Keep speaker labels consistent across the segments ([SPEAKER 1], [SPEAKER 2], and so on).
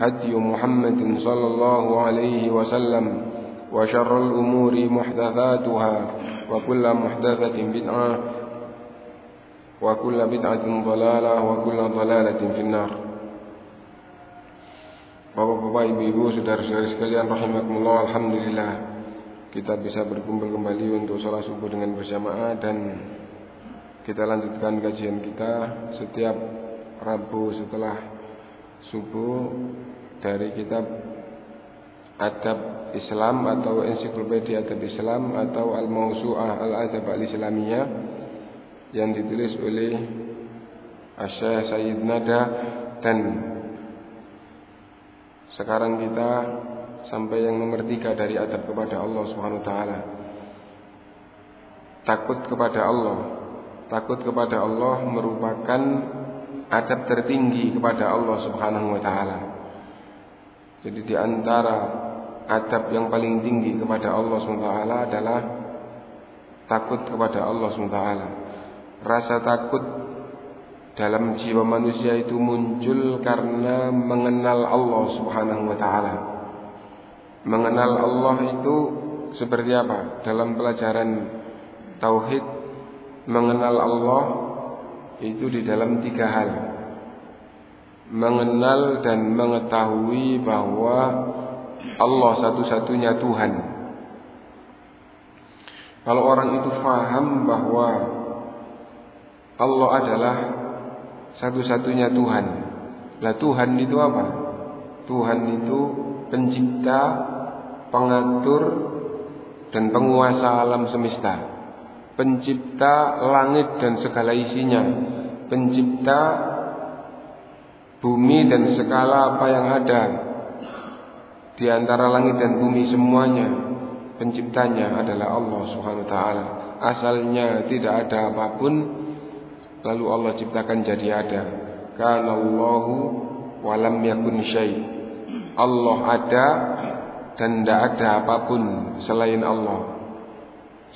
[SPEAKER 1] هدي محمد صلى الله عليه وسلم وشر الأمور محدثاتها وكل محدثة بدعة وكل بدعة ضلالة وكل ضلالة في النار Bapak-bapak, ibu-ibu, saudara-saudara sekalian rahimakumullah, alhamdulillah kita bisa berkumpul kembali untuk sholat subuh dengan berjamaah dan kita lanjutkan kajian kita setiap Rabu setelah subuh dari kitab Adab Islam atau Ensiklopedia Adab Islam atau Al-Mawsu'ah Al-Adab Al-Islamiyah yang ditulis oleh Asyah Sayyid Nada dan sekarang kita sampai yang nomor tiga dari adab kepada Allah Subhanahu Wa Taala. Takut kepada Allah. Takut kepada Allah merupakan adab tertinggi kepada Allah Subhanahu Wa Taala. Jadi di antara adab yang paling tinggi kepada Allah Subhanahu Wa Taala adalah takut kepada Allah Subhanahu Wa Taala. Rasa takut dalam jiwa manusia itu muncul karena mengenal Allah Subhanahu wa taala. Mengenal Allah itu seperti apa? Dalam pelajaran tauhid mengenal Allah itu di dalam tiga hal. Mengenal dan mengetahui bahwa Allah satu-satunya Tuhan. Kalau orang itu faham bahwa Allah adalah satu-satunya Tuhan. Lah Tuhan itu apa? Tuhan itu pencipta, pengatur dan penguasa alam semesta. Pencipta langit dan segala isinya. Pencipta bumi dan segala apa yang ada di antara langit dan bumi semuanya. Penciptanya adalah Allah Subhanahu wa taala. Asalnya tidak ada apa pun lalu Allah ciptakan jadi ada. Karena Allahu walam yakun syai. Allah ada dan tidak ada apa pun selain Allah.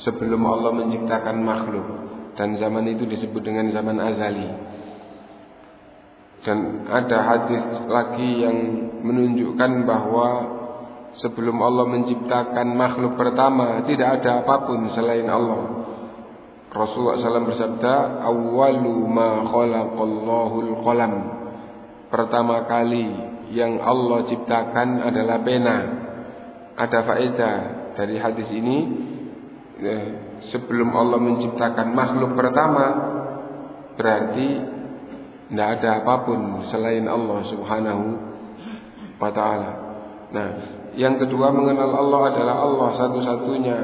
[SPEAKER 1] Sebelum Allah menciptakan makhluk dan zaman itu disebut dengan zaman azali. Dan ada hadis lagi yang menunjukkan bahwa sebelum Allah menciptakan makhluk pertama tidak ada apa pun selain Allah. Rasulullah SAW bersabda, "Awwalu ma khalaqallahu qalam Pertama kali yang Allah ciptakan adalah pena. Ada faedah dari hadis ini sebelum Allah menciptakan makhluk pertama berarti tidak ada apa pun selain Allah Subhanahu wa taala. Nah, yang kedua mengenal Allah adalah Allah satu-satunya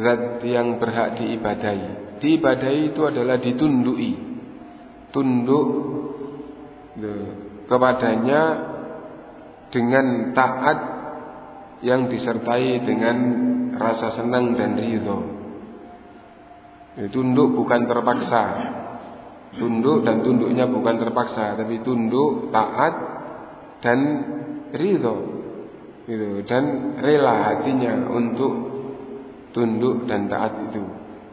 [SPEAKER 1] zat yang berhak diibadahi. Diibadahi itu adalah ditundui. Tunduk kepadanya dengan taat yang disertai dengan rasa senang dan ridho. Tunduk bukan terpaksa. Tunduk dan tunduknya bukan terpaksa, tapi tunduk, taat dan ridho. Gitu. Dan rela hatinya untuk tunduk dan taat itu.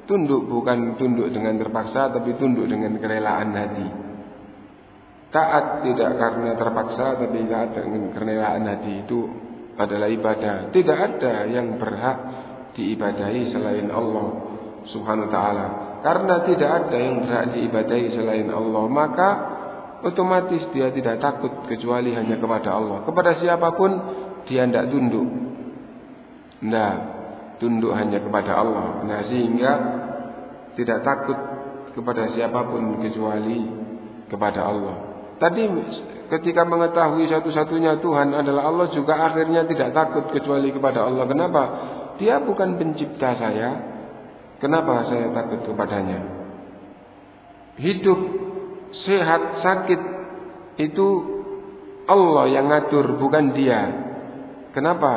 [SPEAKER 1] Tunduk bukan tunduk dengan terpaksa tapi tunduk dengan kerelaan hati. Taat tidak karena terpaksa tapi taat dengan kerelaan hati itu adalah ibadah. Tidak ada yang berhak diibadahi selain Allah Subhanahu wa taala. Karena tidak ada yang berhak diibadahi selain Allah, maka otomatis dia tidak takut kecuali hanya kepada Allah. Kepada siapa pun dia tidak tunduk. Nah, tunduk hanya kepada Allah. Nah, sehingga tidak takut kepada siapa pun kecuali kepada Allah. Tadi ketika mengetahui satu-satunya Tuhan adalah Allah juga akhirnya tidak takut kecuali kepada Allah. Kenapa? Dia bukan pencipta saya, Kenapa saya takut kepadanya? Hidup, sehat, sakit itu Allah yang ngatur, bukan dia. Kenapa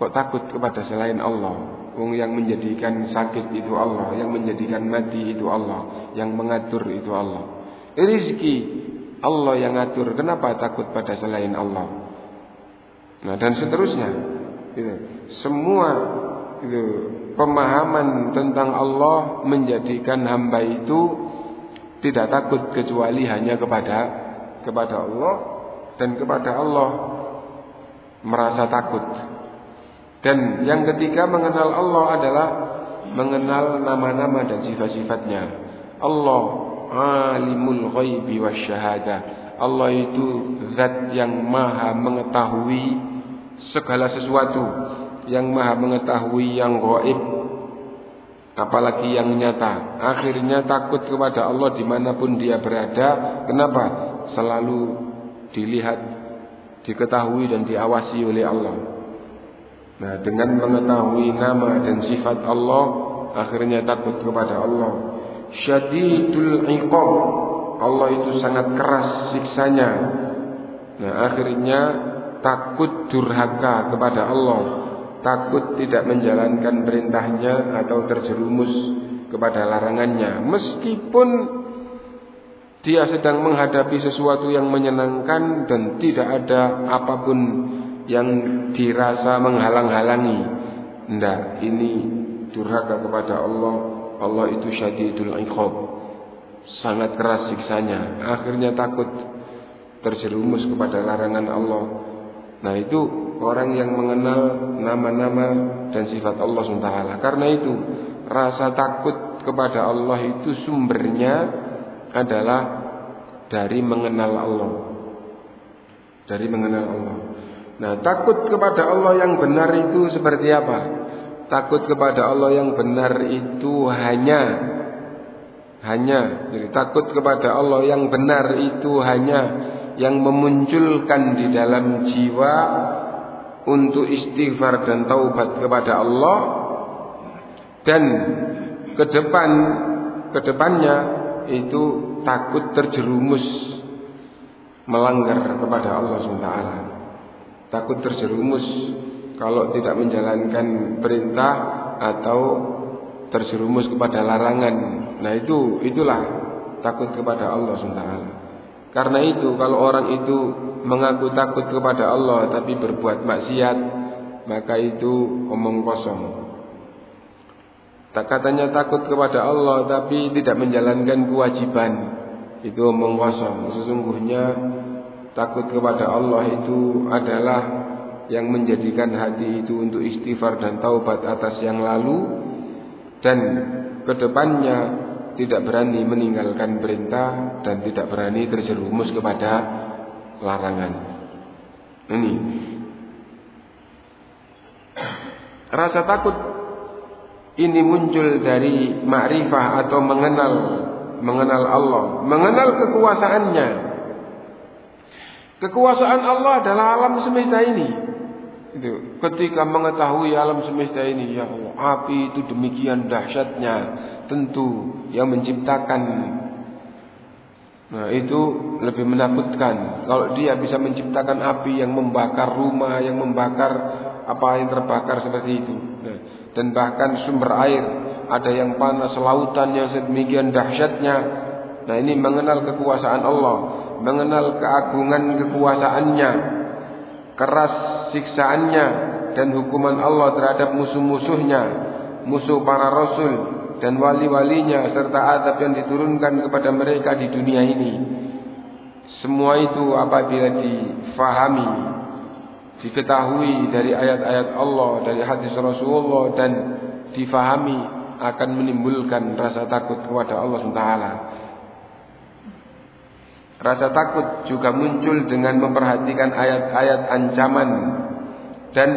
[SPEAKER 1] kok takut kepada selain Allah? Wong yang menjadikan sakit itu Allah, yang menjadikan mati itu Allah, yang mengatur itu Allah. Rizki Allah yang ngatur, kenapa takut pada selain Allah? Nah dan seterusnya, gitu. semua itu pemahaman tentang Allah menjadikan hamba itu tidak takut kecuali hanya kepada kepada Allah dan kepada Allah merasa takut. Dan yang ketiga mengenal Allah adalah mengenal nama-nama dan sifat-sifatnya. Allah alimul ghaibi wasyahadah. Allah itu zat yang maha mengetahui segala sesuatu yang maha mengetahui yang gaib apalagi yang nyata. Akhirnya takut kepada Allah di mana pun dia berada. Kenapa? Selalu dilihat diketahui dan diawasi oleh Allah. Nah dengan mengetahui nama dan sifat Allah akhirnya takut kepada Allah syadidul iqab. Allah itu sangat keras siksanya. Nah akhirnya takut durhaka kepada Allah. Takut tidak menjalankan perintahnya atau terjerumus kepada larangannya. Meskipun dia sedang menghadapi sesuatu yang menyenangkan dan tidak ada apa pun yang dirasa menghalang-halangi. Ndak ini durhaka kepada Allah Allah itu syadidul iqab sangat keras siksanya akhirnya takut terjerumus kepada larangan Allah nah itu orang yang mengenal nama-nama dan sifat Allah SWT. Karena itu, rasa takut kepada Allah itu sumbernya adalah dari mengenal Allah. Dari mengenal Allah. Nah, takut kepada Allah yang benar itu seperti apa? Takut kepada Allah yang benar itu hanya hanya. Jadi takut kepada Allah yang benar itu hanya yang memunculkan di dalam jiwa untuk istighfar dan taubat kepada Allah. Dan ke depan ke depannya itu takut terjerumus melanggar kepada Allah SWT takut terjerumus kalau tidak menjalankan perintah atau terjerumus kepada larangan nah itu itulah takut kepada Allah SWT karena itu kalau orang itu mengaku takut kepada Allah tapi berbuat maksiat, maka itu omong kosong. Tak katanya takut kepada Allah tapi tidak menjalankan kewajiban, itu omong kosong. Sesungguhnya takut kepada Allah itu adalah yang menjadikan hati itu untuk istighfar dan taubat atas yang lalu dan ke depannya tidak berani meninggalkan perintah dan tidak berani terjerumus kepada larangan. Ini rasa takut ini muncul dari makrifah atau mengenal mengenal Allah, mengenal kekuasaannya. Kekuasaan Allah adalah alam semesta ini. Itu ketika mengetahui alam semesta ini, ya Allah, api itu demikian dahsyatnya, tentu yang menciptakan. Nah itu lebih menakutkan. Kalau dia bisa menciptakan api yang membakar rumah Yang membakar apa yang terbakar seperti itu. Nah, Dan bahkan sumber air Ada yang panas lautan yang sedemikian dahsyatnya. Nah ini mengenal kekuasaan Allah Mengenal keagungan kekuasaannya. Keras siksaannya Dan hukuman Allah terhadap musuh-musuhnya musuh para rasul dan wali-walinya serta adab yang diturunkan kepada mereka di dunia ini. Semua itu apabila difahami, diketahui dari ayat-ayat Allah, dari hadis Rasulullah dan difahami akan menimbulkan rasa takut kepada Allah SWT. Rasa takut juga muncul dengan memperhatikan ayat-ayat ancaman dan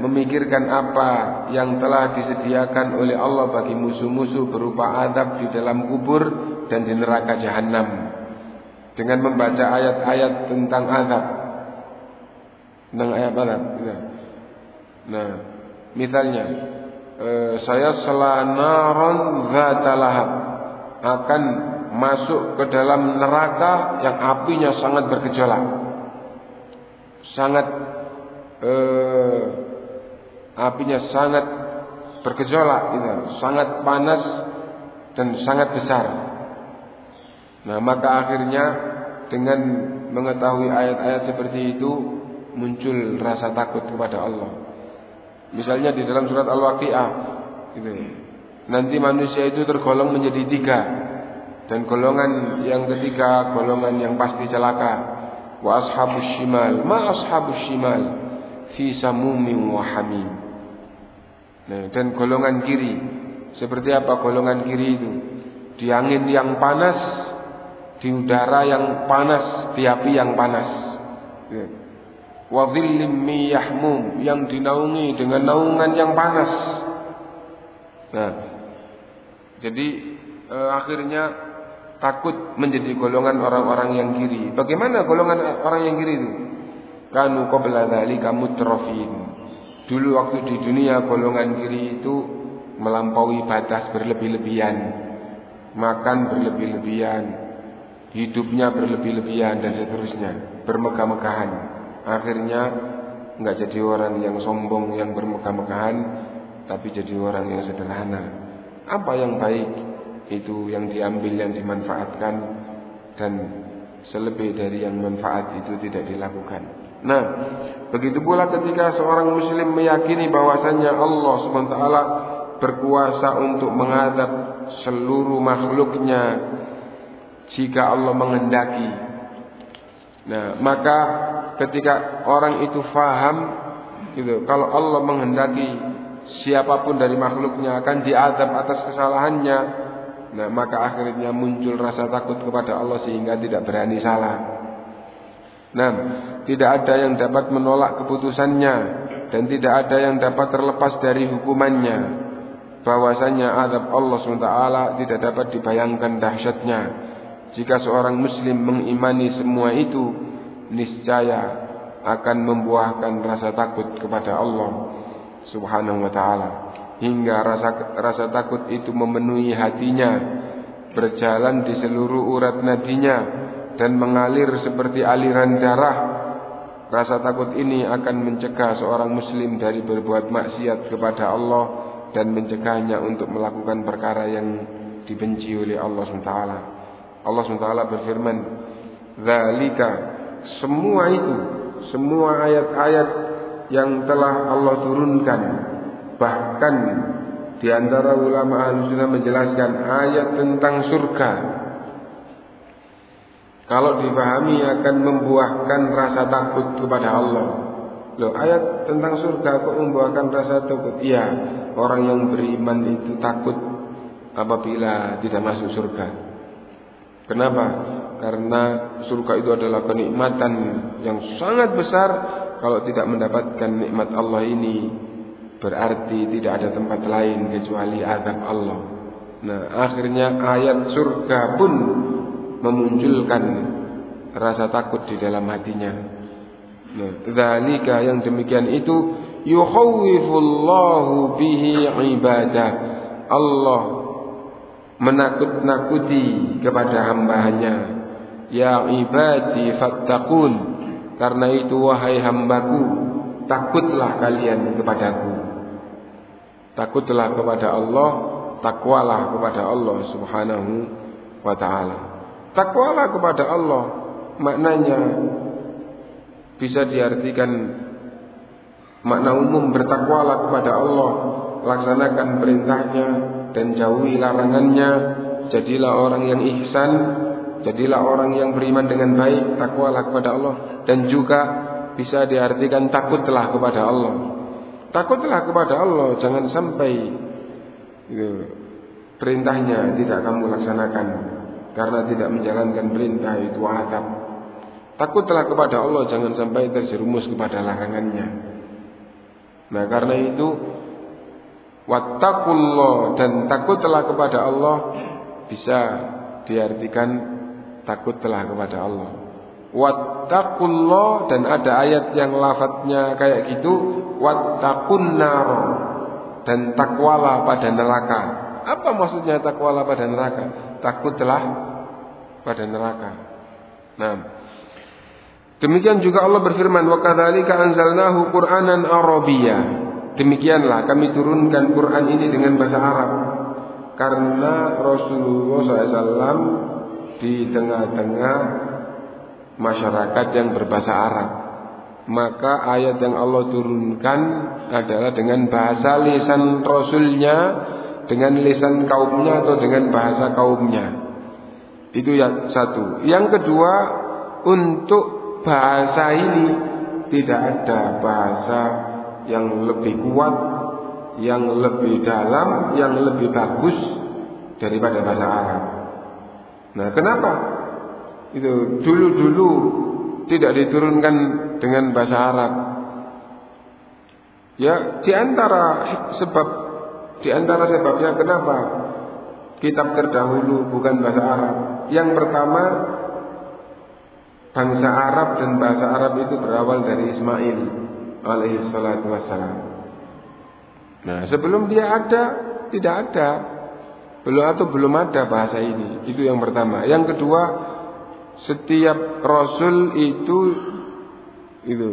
[SPEAKER 1] memikirkan apa yang telah disediakan oleh Allah bagi musuh-musuh berupa adab di dalam kubur dan di neraka jahanam. Dengan membaca ayat-ayat tentang adab tentang ayat adab ya. nah misalnya eh, saya selanaron zatalahab akan masuk ke dalam neraka yang apinya sangat bergejolak sangat eh, apinya sangat bergejolak gitu, sangat panas dan sangat besar. Nah, maka akhirnya dengan mengetahui ayat-ayat seperti itu muncul rasa takut kepada Allah. Misalnya di dalam surat Al-Waqiah gitu. Nanti manusia itu tergolong menjadi tiga dan golongan yang ketiga golongan yang pasti celaka. Wa ashabus shimal, ma ashabus shimal fi samumin wa hamim. Nah, dan golongan kiri seperti apa golongan kiri itu? Di angin yang panas, di udara yang panas, di api yang panas. Ya. Wa miyahmum yang dinaungi dengan naungan yang panas. Nah, jadi eh, akhirnya takut menjadi golongan orang-orang yang kiri. Bagaimana golongan orang yang kiri itu? Kanu qabla dzalika mutrafin. Dulu waktu di dunia golongan kiri itu melampaui batas berlebih-lebihan. Makan berlebih-lebihan, hidupnya berlebih-lebihan dan seterusnya, bermegah-megahan. Akhirnya nggak jadi orang yang sombong yang bermegah-megahan, tapi jadi orang yang sederhana. Apa yang baik itu yang diambil yang dimanfaatkan dan selebih dari yang manfaat itu tidak dilakukan. Nah, begitu pula ketika seorang muslim meyakini bahwasanya Allah SWT berkuasa untuk menghadap seluruh makhluknya jika Allah menghendaki. Nah, maka ketika orang itu faham gitu, kalau Allah menghendaki siapa pun dari makhluknya akan diadab atas kesalahannya, nah maka akhirnya muncul rasa takut kepada Allah sehingga tidak berani salah. Nah, tidak ada yang dapat menolak keputusannya dan tidak ada yang dapat terlepas dari hukumannya. Bahwasanya azab Allah SWT tidak dapat dibayangkan dahsyatnya. Jika seorang muslim mengimani semua itu, niscaya akan membuahkan rasa takut kepada Allah Subhanahu wa taala hingga rasa rasa takut itu memenuhi hatinya berjalan di seluruh urat nadinya dan mengalir seperti aliran darah Rasa takut ini akan mencegah seorang muslim dari berbuat maksiat kepada Allah dan mencegahnya untuk melakukan perkara yang dibenci oleh Allah SWT. Allah SWT berfirman, "Dzalika semua itu, semua ayat-ayat yang telah Allah turunkan, bahkan di antara ulama Ahlussunnah menjelaskan ayat tentang surga kalau dipahami akan membuahkan rasa takut kepada Allah. Loh, ayat tentang surga kok membuahkan rasa takut? Iya, orang yang beriman itu takut apabila tidak masuk surga. Kenapa? Karena surga itu adalah kenikmatan yang sangat besar. Kalau tidak mendapatkan nikmat Allah ini, berarti tidak ada tempat lain kecuali azab Allah. Nah, akhirnya ayat surga pun memunculkan rasa takut di dalam hatinya. Nah, yang demikian itu yukhawwifullahu bihi ibadah. Allah menakut-nakuti kepada hambanya. Ya ibadi fattaqun. Karena itu wahai hambaku, takutlah kalian kepadaku. Takutlah kepada Allah, takwalah kepada Allah Subhanahu wa taala. Takwalah kepada Allah maknanya bisa diartikan Makna umum bertakwalah kepada Allah, laksanakan perintahnya dan jauhi larangannya. Jadilah orang yang ihsan, jadilah orang yang beriman dengan baik, takwalah kepada Allah dan juga bisa diartikan takutlah kepada Allah. Takutlah kepada Allah, jangan sampai itu, perintahnya tidak kamu laksanakan karena tidak menjalankan perintah itu adab. Takutlah kepada Allah, jangan sampai terjerumus kepada larangannya. Nah karena itu Wattaqullah dan takutlah kepada Allah bisa diartikan takutlah kepada Allah. Wattaqullah dan ada ayat yang lafadznya kayak gitu wattaqun nar dan takwalah pada neraka. Apa maksudnya takwalah pada neraka? Takutlah pada neraka. Nah, Demikian juga Allah berfirman, "Wa kadzalika anzalnahu Qur'anan Arabiyya." Demikianlah kami turunkan Quran ini dengan bahasa Arab. Karena Rasulullah SAW di tengah-tengah masyarakat yang berbahasa Arab. Maka ayat yang Allah turunkan adalah dengan bahasa lisan Rasulnya, dengan lisan kaumnya atau dengan bahasa kaumnya. Itu yang satu. Yang kedua, untuk bahasa ini tidak ada bahasa yang lebih kuat, yang lebih dalam, yang lebih bagus daripada bahasa Arab. Nah, kenapa? Itu dulu-dulu tidak diturunkan dengan bahasa Arab. Ya, di antara sebab di antara sebabnya kenapa kitab terdahulu bukan bahasa Arab. Yang pertama bangsa Arab dan bahasa Arab itu berawal dari Ismail alaihi salatu wassalam. Nah, sebelum dia ada, tidak ada. Belum atau belum ada bahasa ini. Itu yang pertama. Yang kedua, setiap rasul itu itu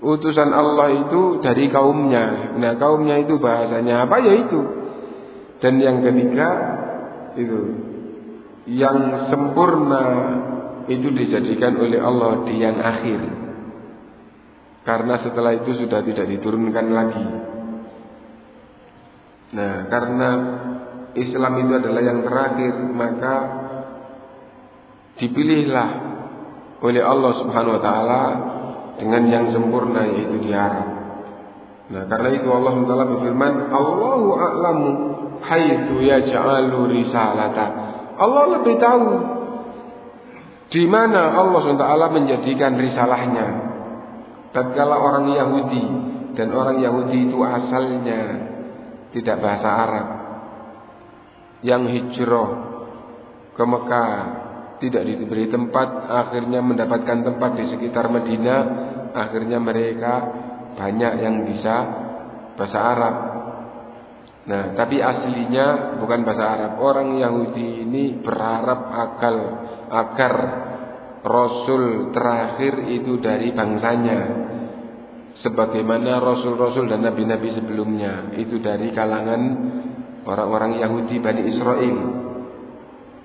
[SPEAKER 1] utusan Allah itu dari kaumnya. Nah, kaumnya itu bahasanya apa ya itu. Dan yang ketiga itu yang sempurna itu dijadikan oleh Allah di yang akhir. Karena setelah itu sudah tidak diturunkan lagi. Nah, karena Islam itu adalah yang terakhir, maka dipilihlah oleh Allah Subhanahu wa taala dengan yang sempurna yaitu di Arab. Nah, karena itu Allah Taala berfirman, "Allahu a'lamu haitsu yaj'alu risalata." Allah lebih tahu di mana Allah SWT menjadikan risalahnya. Tatkala orang Yahudi dan orang Yahudi itu asalnya tidak bahasa Arab. Yang hijrah ke Mekah tidak diberi tempat, akhirnya mendapatkan tempat di sekitar Madinah, akhirnya mereka banyak yang bisa bahasa Arab. Nah, tapi aslinya bukan bahasa Arab. Orang Yahudi ini berharap akal agar Rasul terakhir itu dari bangsanya sebagaimana Rasul-Rasul dan Nabi-Nabi sebelumnya itu dari kalangan orang-orang Yahudi Bani Israel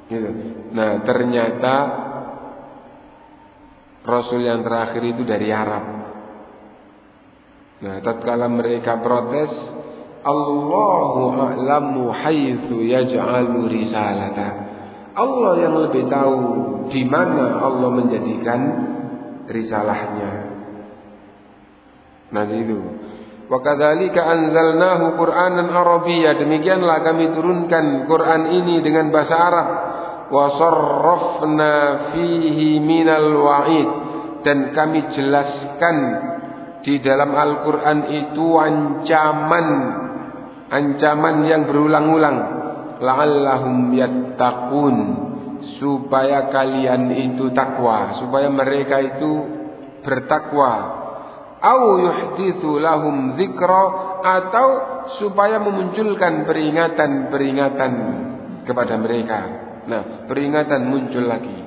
[SPEAKER 1] gitu. nah ternyata Rasul yang terakhir itu dari Arab nah tatkala mereka protes Allahu a'lamu haitsu yaj'alu risalata Allah yang lebih tahu di mana Allah menjadikan risalahnya. Nah itu. Wa kadzalika anzalnahu Qur'anan Arabiyya. Demikianlah kami turunkan Quran ini dengan bahasa Arab. Wa fihi minal wa'id dan kami jelaskan di dalam Al-Qur'an itu ancaman ancaman yang berulang-ulang. La'allahum yattaqun. Supaya kalian itu takwa. Supaya mereka itu bertakwa. Au yuhditsu lahum dzikra atau supaya memunculkan peringatan-peringatan kepada mereka nah peringatan muncul lagi.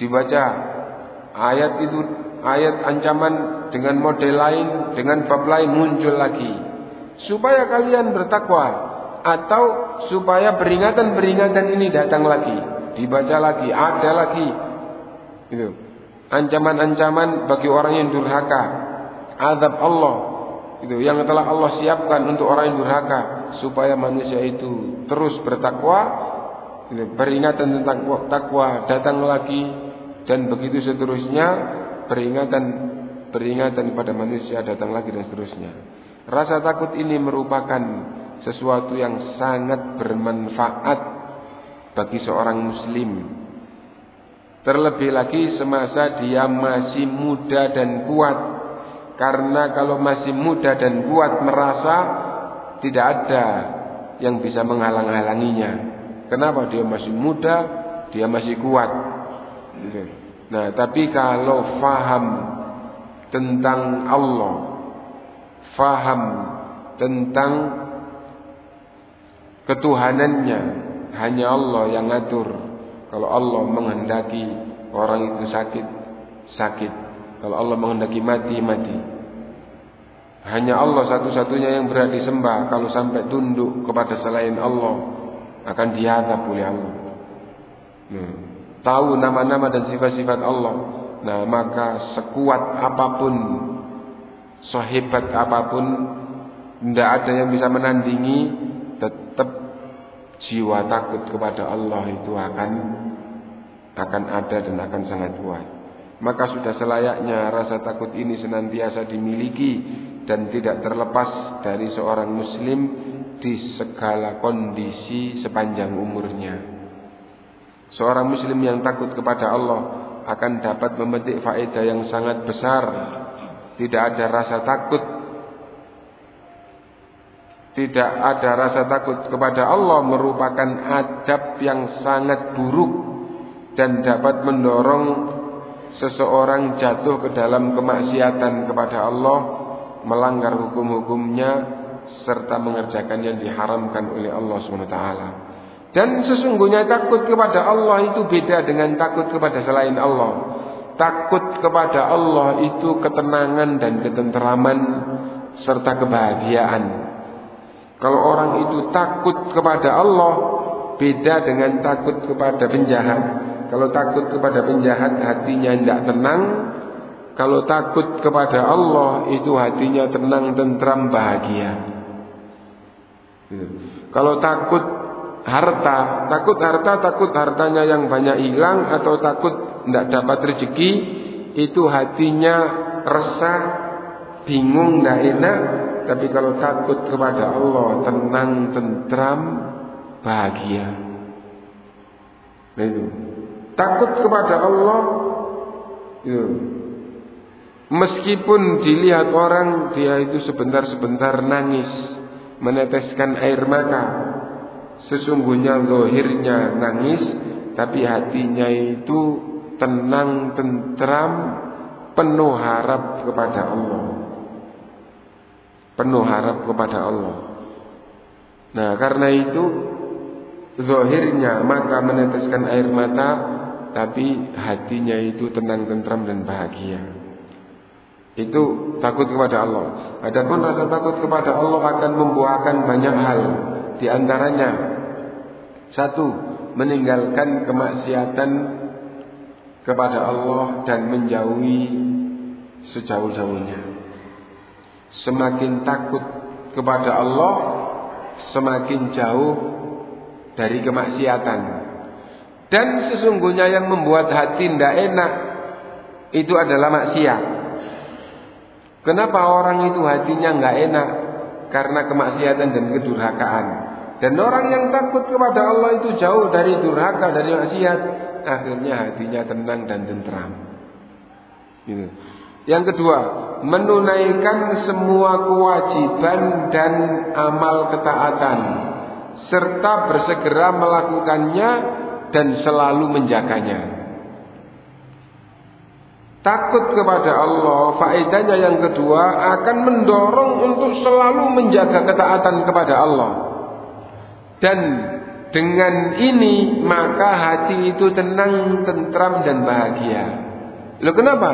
[SPEAKER 1] Dibaca ayat itu ayat ancaman dengan model lain dengan bab lain muncul lagi. Supaya kalian bertakwa atau supaya peringatan-peringatan ini datang lagi, dibaca lagi, ada lagi. Itu. Ancaman-ancaman bagi orang yang durhaka, azab Allah. Itu yang telah Allah siapkan untuk orang yang durhaka. Supaya manusia itu terus bertakwa peringatan tentang takwa datang lagi dan begitu seterusnya peringatan peringatan pada manusia datang lagi dan seterusnya. Rasa takut ini merupakan sesuatu yang sangat bermanfaat bagi seorang muslim. Terlebih lagi semasa dia masih muda dan kuat. Karena kalau masih muda dan kuat merasa tidak ada yang bisa menghalang-halanginya. Kenapa? Dia masih muda, dia masih kuat. Nah, tapi kalau faham tentang Allah, faham tentang ketuhanannya, hanya Allah yang ngatur. Kalau Allah menghendaki orang itu sakit, sakit. Kalau Allah menghendaki mati, mati. Hanya Allah satu-satunya yang berhak disembah. Kalau sampai tunduk kepada selain Allah, akan diadab oleh Allah. Nah, tahu nama-nama dan sifat-sifat Allah. Nah, maka sekuat apa pun, sehebat apa pun, tidak ada yang bisa menandingi, tetap jiwa takut kepada Allah itu akan akan ada dan akan sangat kuat maka sudah selayaknya rasa takut ini senantiasa dimiliki dan tidak terlepas dari seorang muslim di segala kondisi sepanjang umurnya. Seorang muslim yang takut kepada Allah akan dapat memetik faedah yang sangat besar. Tidak ada rasa takut tidak ada rasa takut kepada Allah merupakan adab yang sangat buruk dan dapat mendorong seseorang jatuh ke dalam kemaksiatan kepada Allah, melanggar hukum-hukumnya serta mengerjakan yang diharamkan oleh Allah SWT. Dan sesungguhnya takut kepada Allah itu beda dengan takut kepada selain Allah. Takut kepada Allah itu ketenangan dan ketenteraman serta kebahagiaan. Kalau orang itu takut kepada Allah beda dengan takut kepada penjahat. Kalau takut kepada penjahat hatinya tidak tenang. Kalau takut kepada Allah itu hatinya tenang, tentram, bahagia. Kalau takut harta, takut harta, takut hartanya yang banyak hilang atau takut tidak dapat rezeki, itu hatinya resah, bingung, tidak enak. Tapi kalau takut kepada Allah, tenang, tentram, bahagia. Nah itu. Takut kepada Allah ya. Meskipun dilihat orang Dia itu sebentar-sebentar nangis Meneteskan air mata. Sesungguhnya lohirnya nangis Tapi hatinya itu Tenang, tentram Penuh harap kepada Allah. Penuh harap kepada Allah. Nah karena itu Zohirnya mata meneteskan air mata tapi hatinya itu tenang tentram dan bahagia. Itu takut kepada Allah. Adapun rasa takut kepada Allah akan membuahkan banyak hal. Di antaranya satu, meninggalkan kemaksiatan kepada Allah dan menjauhi sejauh-jauhnya. Semakin takut kepada Allah, semakin jauh dari kemaksiatan. Dan sesungguhnya yang membuat hati tidak enak itu adalah maksiat. Kenapa orang itu hatinya nggak enak? Karena kemaksiatan dan kedurhakaan. Dan orang yang takut kepada Allah itu jauh dari durhaka, dari maksiat. Akhirnya hatinya tenang dan tentram. Gitu. Yang kedua, menunaikan semua kewajiban dan amal ketaatan serta bersegera melakukannya dan selalu menjaganya. Takut kepada Allah, faedahnya yang kedua akan mendorong untuk selalu menjaga ketaatan kepada Allah. Dan dengan ini maka hati itu tenang, tentram dan bahagia. Loh kenapa?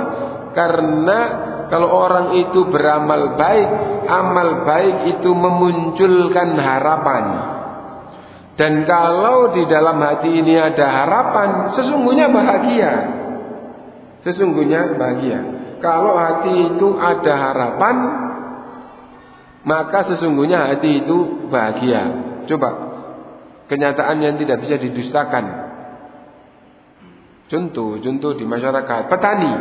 [SPEAKER 1] Karena kalau orang itu beramal baik, amal baik itu memunculkan harapan. Dan kalau di dalam hati ini ada harapan, sesungguhnya bahagia. Sesungguhnya bahagia. Kalau hati itu ada harapan, maka sesungguhnya hati itu bahagia. Coba kenyataan yang tidak bisa didustakan. Contoh, contoh di masyarakat, petani.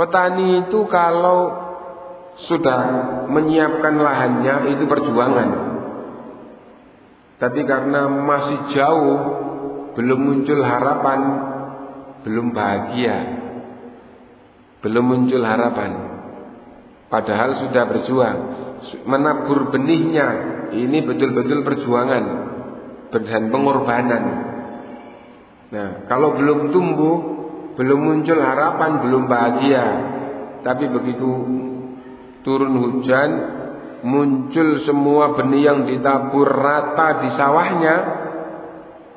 [SPEAKER 1] Petani itu kalau sudah menyiapkan lahannya itu perjuangan. Tapi karena masih jauh, belum muncul harapan, belum bahagia. Belum muncul harapan. Padahal sudah berjuang menabur benihnya ini betul-betul perjuangan dan pengorbanan. Nah, kalau belum tumbuh, belum muncul harapan, belum bahagia. Tapi begitu turun hujan, muncul semua benih yang ditabur rata di sawahnya,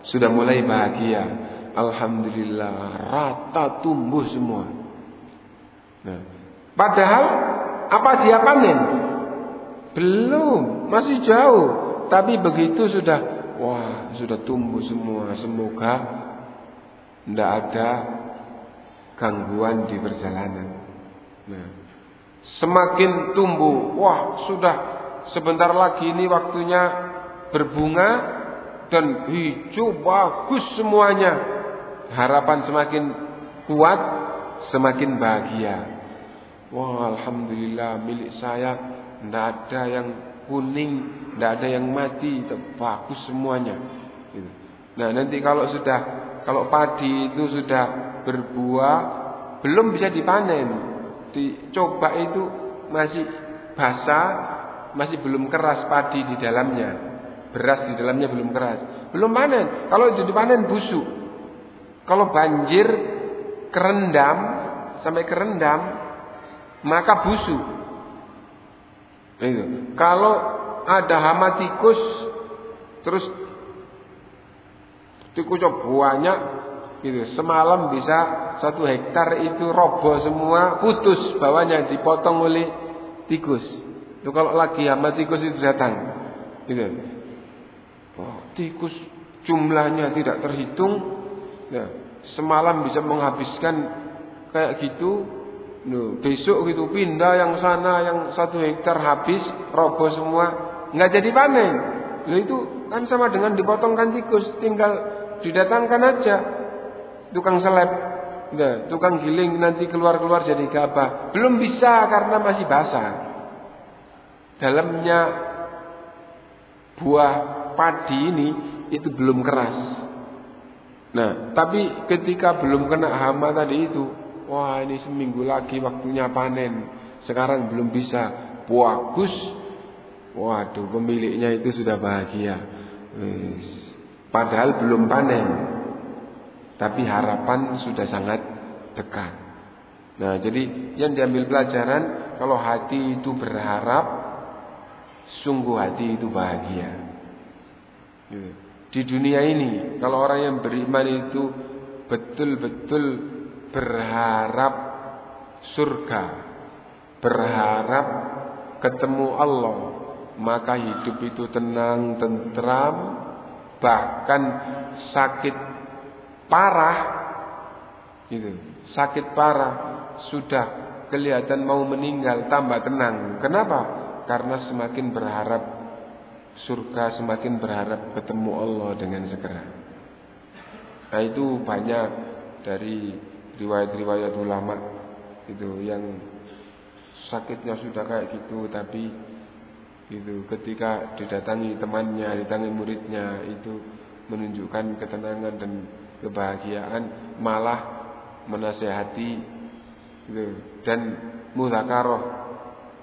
[SPEAKER 1] sudah mulai bahagia. Alhamdulillah, rata tumbuh semua. Nah, padahal apa dia panen? Belum, masih jauh. Tapi begitu sudah, wah, sudah tumbuh semua. Semoga tidak ada gangguan di perjalanan. Nah, semakin tumbuh, wah, sudah sebentar lagi ini waktunya berbunga dan hijau bagus semuanya. Harapan semakin kuat, semakin bahagia. Wah, alhamdulillah milik saya tidak ada yang kuning, tidak ada yang mati, bagus semuanya. Gitu. Nah nanti kalau sudah kalau padi itu sudah berbuah, belum bisa dipanen, dicoba itu masih basah, masih belum keras padi di dalamnya, beras di dalamnya belum keras, belum panen. Kalau itu dipanen busuk, kalau banjir kerendam sampai kerendam maka busuk. Itu. Kalau ada hama tikus terus tikus banyak gitu. Semalam bisa satu hektar itu roboh semua, putus bawahnya dipotong oleh tikus. Itu kalau lagi hama tikus itu datang. Gitu. Oh, tikus jumlahnya tidak terhitung. Ya, semalam bisa menghabiskan kayak gitu Loh, besok gitu pindah yang sana yang satu hektar habis roboh semua nggak jadi panen. Loh itu kan sama dengan dipotongkan tikus, tinggal didatangkan aja tukang seleb, nah, tukang giling nanti keluar keluar jadi gabah. Belum bisa karena masih basah. Dalamnya buah padi ini itu belum keras. Nah, tapi ketika belum kena hama tadi itu, Wah ini seminggu lagi waktunya panen. Sekarang belum bisa. Bagus. Waduh pemiliknya itu sudah bahagia. Padahal belum panen. Tapi harapan sudah sangat dekat. Nah jadi yang diambil pelajaran. Kalau hati itu berharap. Sungguh hati itu bahagia. Di dunia ini. Kalau orang yang beriman itu betul-betul berharap surga, berharap ketemu Allah, maka hidup itu tenang, tentram, bahkan sakit parah, itu sakit parah sudah kelihatan mau meninggal tambah tenang. Kenapa? Karena semakin berharap surga, semakin berharap ketemu Allah dengan segera. Nah itu banyak dari riwayat-riwayat ulama itu yang sakitnya sudah kayak gitu tapi itu ketika didatangi temannya, didatangi muridnya itu menunjukkan ketenangan dan kebahagiaan malah menasehati itu dan mudzakarah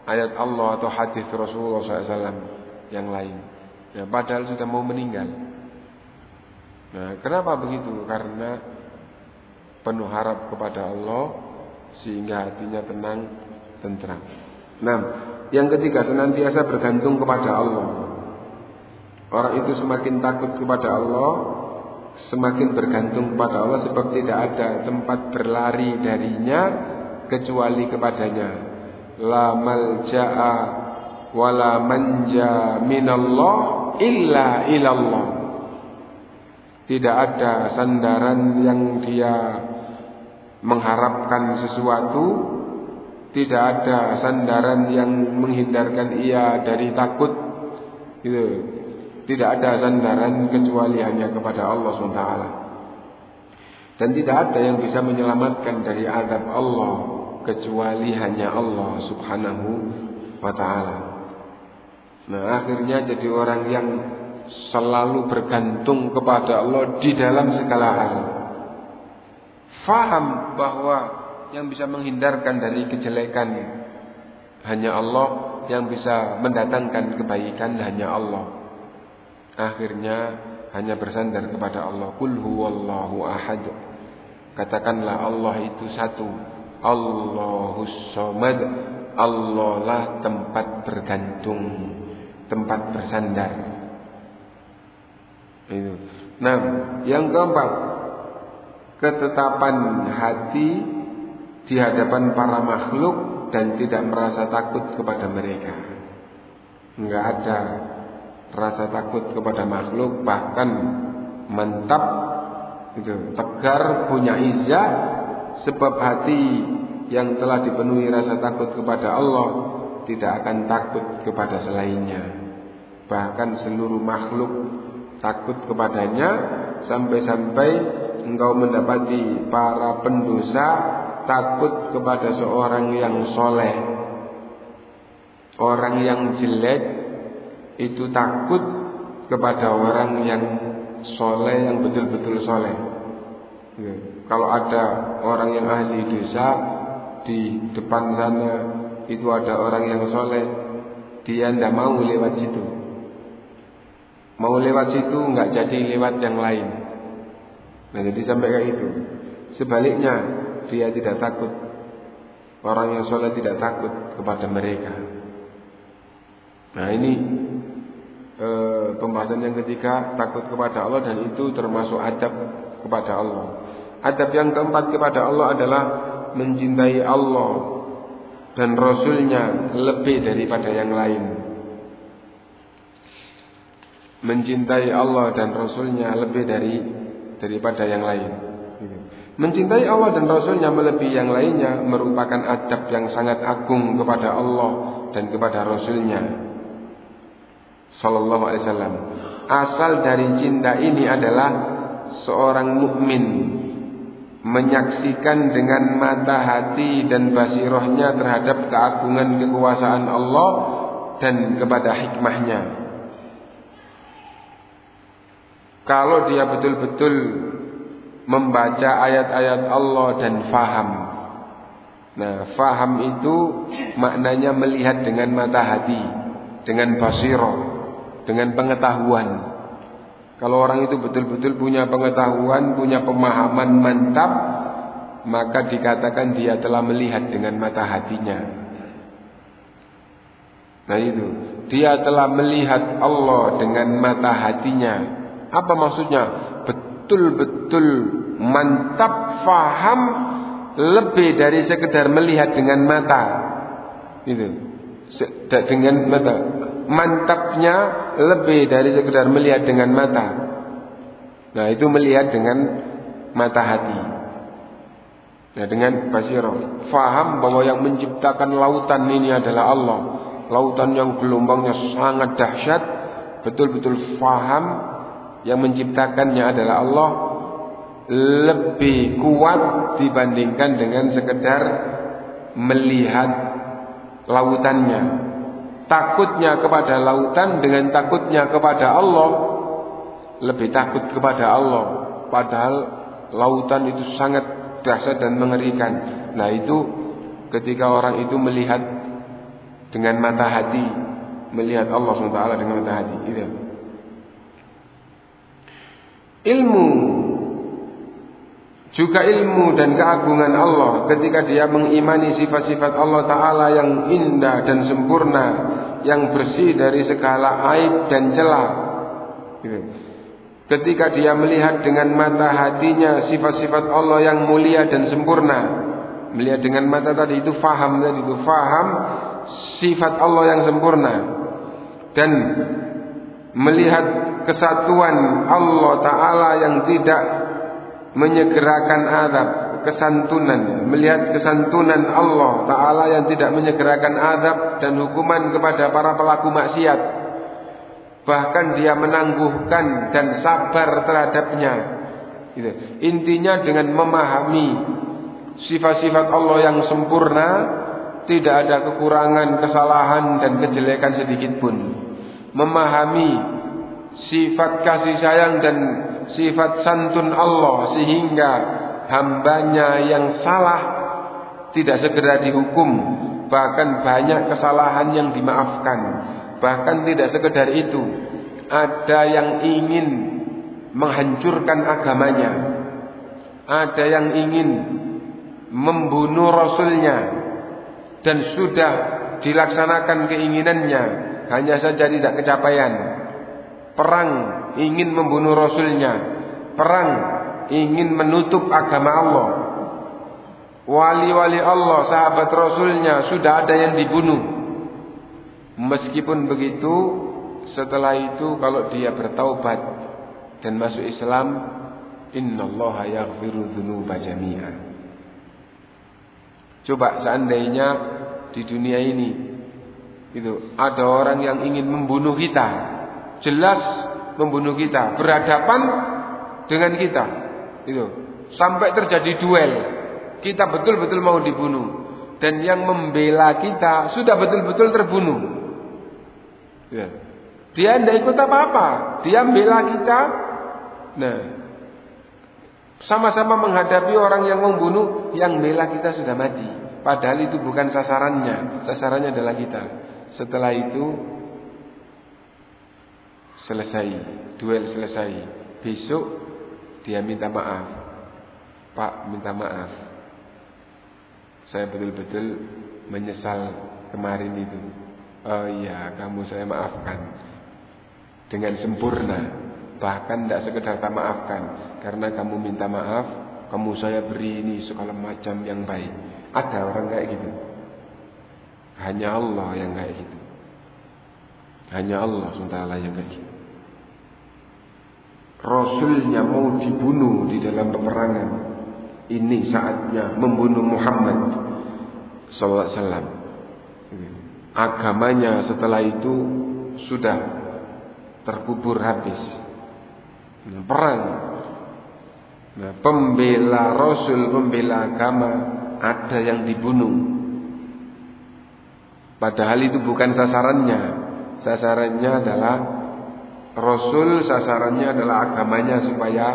[SPEAKER 1] ayat Allah atau hadis Rasulullah SAW yang lain. Ya, padahal sudah mau meninggal. Nah, kenapa begitu? Karena penuh harap kepada Allah sehingga hatinya tenang, tentram. Nah, yang ketiga senantiasa bergantung kepada Allah. Orang itu semakin takut kepada Allah, semakin bergantung kepada Allah sebab tidak ada tempat berlari darinya kecuali kepadanya. La malja'a wala manja minallah illa ilallah. Tidak ada sandaran yang dia mengharapkan sesuatu Tidak ada sandaran yang menghindarkan ia dari takut. Gitu. Tidak ada sandaran kecuali hanya kepada Allah SWT. Dan tidak ada yang bisa menyelamatkan dari azab Allah kecuali hanya Allah Subhanahu wa taala. Nah, akhirnya jadi orang yang selalu bergantung kepada Allah di dalam segala hal. Faham bahwa yang bisa menghindarkan dari kejelekan hanya Allah, yang bisa mendatangkan kebaikan hanya Allah. Akhirnya hanya bersandar kepada Allah. Kul huwallahu ahad. Katakanlah Allah itu satu. Allahus somad. Allah lah tempat bergantung, tempat bersandar. Itu. Nah, yang keempat, ketetapan hati di hadapan para makhluk dan tidak merasa takut kepada mereka. Enggak ada rasa takut kepada makhluk, bahkan mantap itu tegar punya izah sebab hati yang telah dipenuhi rasa takut kepada Allah tidak akan takut kepada selainnya bahkan seluruh makhluk takut kepadanya sampai-sampai engkau mendapati para pendosa takut kepada seorang yang soleh orang yang jelek itu takut kepada orang yang soleh yang betul-betul soleh. Ya. Kalau ada orang yang ahli desa di depan sana itu ada orang yang soleh, dia tidak mau lewat situ. Mau lewat situ nggak jadi lewat yang lain. Nah jadi sampai kayak itu. Sebaliknya dia tidak takut. Orang yang soleh tidak takut kepada mereka. Nah ini e, pembahasan yang ketiga takut kepada Allah dan itu termasuk adab kepada Allah. Adab yang keempat kepada Allah adalah mencintai Allah dan Rasulnya lebih daripada yang lain. Mencintai Allah dan Rasulnya lebih dari daripada yang lain. Mencintai Allah dan Rasulnya melebihi yang lainnya merupakan adab yang sangat agung kepada Allah dan kepada Rasulnya. Sallallahu Alaihi Wasallam. Asal dari cinta ini adalah seorang mukmin menyaksikan dengan mata hati dan basirohnya terhadap keagungan kekuasaan Allah dan kepada hikmahnya. Kalau dia betul-betul membaca ayat-ayat Allah dan faham. Nah, faham itu maknanya melihat dengan mata hati, dengan basiroh dengan pengetahuan. Kalau orang itu betul-betul punya pengetahuan, punya pemahaman mantap, maka dikatakan dia telah melihat dengan mata hatinya. Nah itu, dia telah melihat Allah dengan mata hatinya. Apa maksudnya? Betul-betul mantap faham lebih dari sekedar melihat dengan mata. Itu. Dengan mata mantapnya lebih dari sekedar melihat dengan mata. Nah, itu melihat dengan mata hati. Nah, dengan basirah, faham bahwa yang menciptakan lautan ini adalah Allah. Lautan yang gelombangnya sangat dahsyat, betul-betul faham yang menciptakannya adalah Allah lebih kuat dibandingkan dengan sekedar melihat lautannya takutnya kepada lautan dengan takutnya kepada Allah lebih takut kepada Allah. Padahal lautan itu sangat dahsyat dan mengerikan. Nah itu ketika orang itu melihat dengan mata hati melihat Allah SWT dengan mata hati itu ilmu juga ilmu dan keagungan Allah ketika dia mengimani sifat-sifat Allah Ta'ala yang indah dan sempurna yang bersih dari segala aib dan celah. Gitu. ketika dia melihat dengan mata hatinya sifat-sifat Allah yang mulia dan sempurna. Melihat dengan mata tadi itu faham tadi itu faham sifat Allah yang sempurna. Dan melihat kesatuan Allah Ta'ala yang tidak menyegerakan azab kesantunan, melihat kesantunan Allah Ta'ala yang tidak menyegerakan azab dan hukuman kepada para pelaku maksiat. Bahkan dia menangguhkan dan sabar terhadapnya. Gitu. Intinya dengan memahami sifat-sifat Allah yang sempurna, tidak ada kekurangan, kesalahan dan kejelekan sedikit pun. Memahami sifat kasih sayang dan sifat santun Allah sehingga hambanya yang salah tidak segera dihukum. Bahkan banyak kesalahan yang dimaafkan. Bahkan tidak sekedar itu ada yang ingin menghancurkan agamanya. Ada yang ingin membunuh rasulnya dan sudah dilaksanakan keinginannya. Hanya saja tidak kecapaian perang ingin membunuh rasulnya perang ingin menutup agama Allah. Wali-wali Allah, sahabat Rasulnya sudah ada yang dibunuh. Meskipun begitu, setelah itu kalau dia bertaubat dan masuk Islam, innallaha yaghfiru dzunuba jami'an. Coba seandainya di dunia ini itu ada orang yang ingin membunuh kita, jelas membunuh kita, berhadapan dengan kita. Itu. Sampai terjadi duel. Kita betul-betul mau dibunuh. Dan yang membela kita sudah betul-betul terbunuh. Ya. Dia tidak ikut apa-apa. Dia membela kita. Nah. Sama-sama menghadapi orang yang membunuh. Yang membela kita sudah mati. Padahal itu bukan sasarannya. Sasarannya adalah kita. Setelah itu selesai, duel selesai. Besok dia minta maaf. Pak, minta maaf. Saya betul-betul menyesal kemarin itu. Oh iya, kamu saya maafkan. Dengan sempurna. Bahkan tidak sekedar tak maafkan. Karena kamu minta maaf, kamu saya beri ini segala macam yang baik. Ada orang kayak gitu. Hanya Allah yang kayak gitu. Hanya Allah SWT yang kayak gitu. Rasulnya mau dibunuh di dalam peperangan. Ini saatnya membunuh Muhammad SAW. Agamanya setelah itu sudah terkubur habis. Nah, perang. Nah, pembela Rasul, pembela agama ada yang dibunuh. Padahal itu bukan sasarannya. Sasarannya adalah Rasul sasarannya adalah agamanya supaya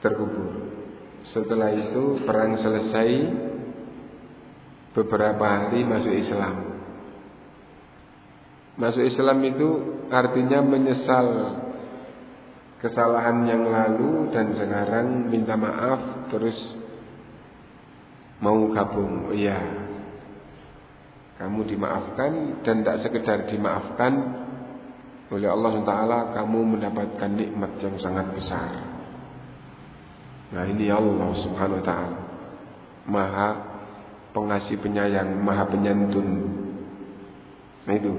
[SPEAKER 1] terkubur. Setelah itu perang selesai, beberapa hari masuk Islam. Masuk Islam itu artinya menyesal kesalahan yang lalu dan sekarang minta maaf terus mau gabung. Iya. Kamu dimaafkan dan tidak sekedar dimaafkan oleh Allah Taala kamu mendapatkan nikmat yang sangat besar. Nah ini Allah Subhanahu Wa Taala Maha pengasih penyayang, Maha penyantun. Nah itu.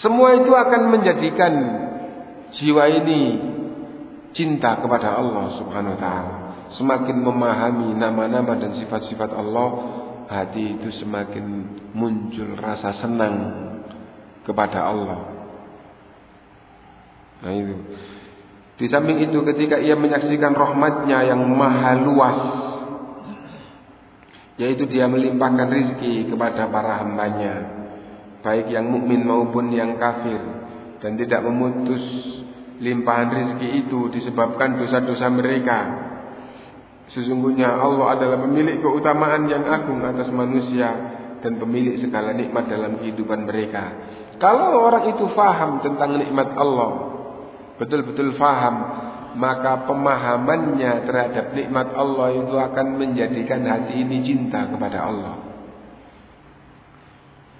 [SPEAKER 1] Semua itu akan menjadikan jiwa ini cinta kepada Allah Subhanahu Wa Taala. Semakin memahami nama-nama dan sifat-sifat Allah, hati itu semakin muncul rasa senang kepada Allah. Nah itu. Di samping itu ketika ia menyaksikan rahmatnya yang maha luas. Yaitu dia melimpahkan rizki kepada para hambanya. Baik yang mukmin maupun yang kafir. Dan tidak memutus limpahan rizki itu disebabkan dosa-dosa mereka. Sesungguhnya Allah adalah pemilik keutamaan yang agung atas manusia dan pemilik segala nikmat dalam kehidupan mereka. Kalau orang itu faham tentang nikmat Allah, betul-betul faham maka pemahamannya terhadap nikmat Allah itu akan menjadikan hati ini cinta kepada Allah.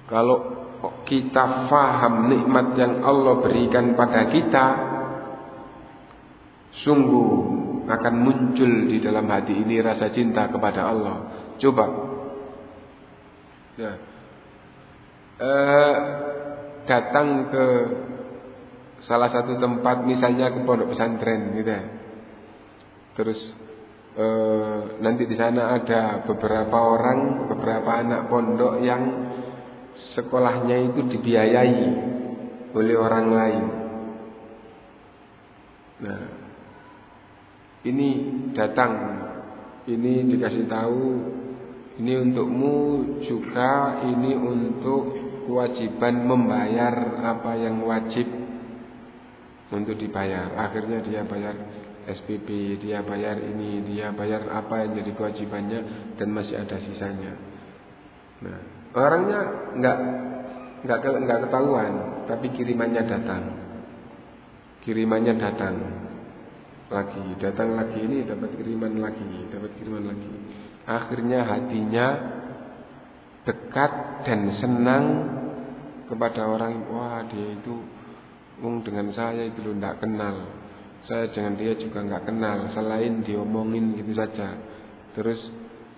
[SPEAKER 1] Kalau kita faham nikmat yang Allah berikan pada kita, sungguh akan muncul di dalam hati ini rasa cinta kepada Allah. Coba, ya, eh, datang ke salah satu tempat misalnya ke pondok pesantren gitu ya. Terus eh, nanti di sana ada beberapa orang, beberapa anak pondok yang sekolahnya itu dibiayai oleh orang lain. Nah, ini datang, ini dikasih tahu, ini untukmu juga, ini untuk kewajiban membayar apa yang wajib untuk dibayar. Akhirnya dia bayar SPP, dia bayar ini, dia bayar apa yang jadi kewajibannya dan masih ada sisanya. Nah, orangnya nggak nggak nggak ketahuan, tapi kirimannya datang. Kirimannya datang lagi, datang lagi ini dapat kiriman lagi, dapat kiriman lagi. Akhirnya hatinya dekat dan senang kepada orang wah dia itu wong dengan saya itu lo tidak kenal. Saya dengan dia juga nggak kenal selain diomongin gitu saja. Terus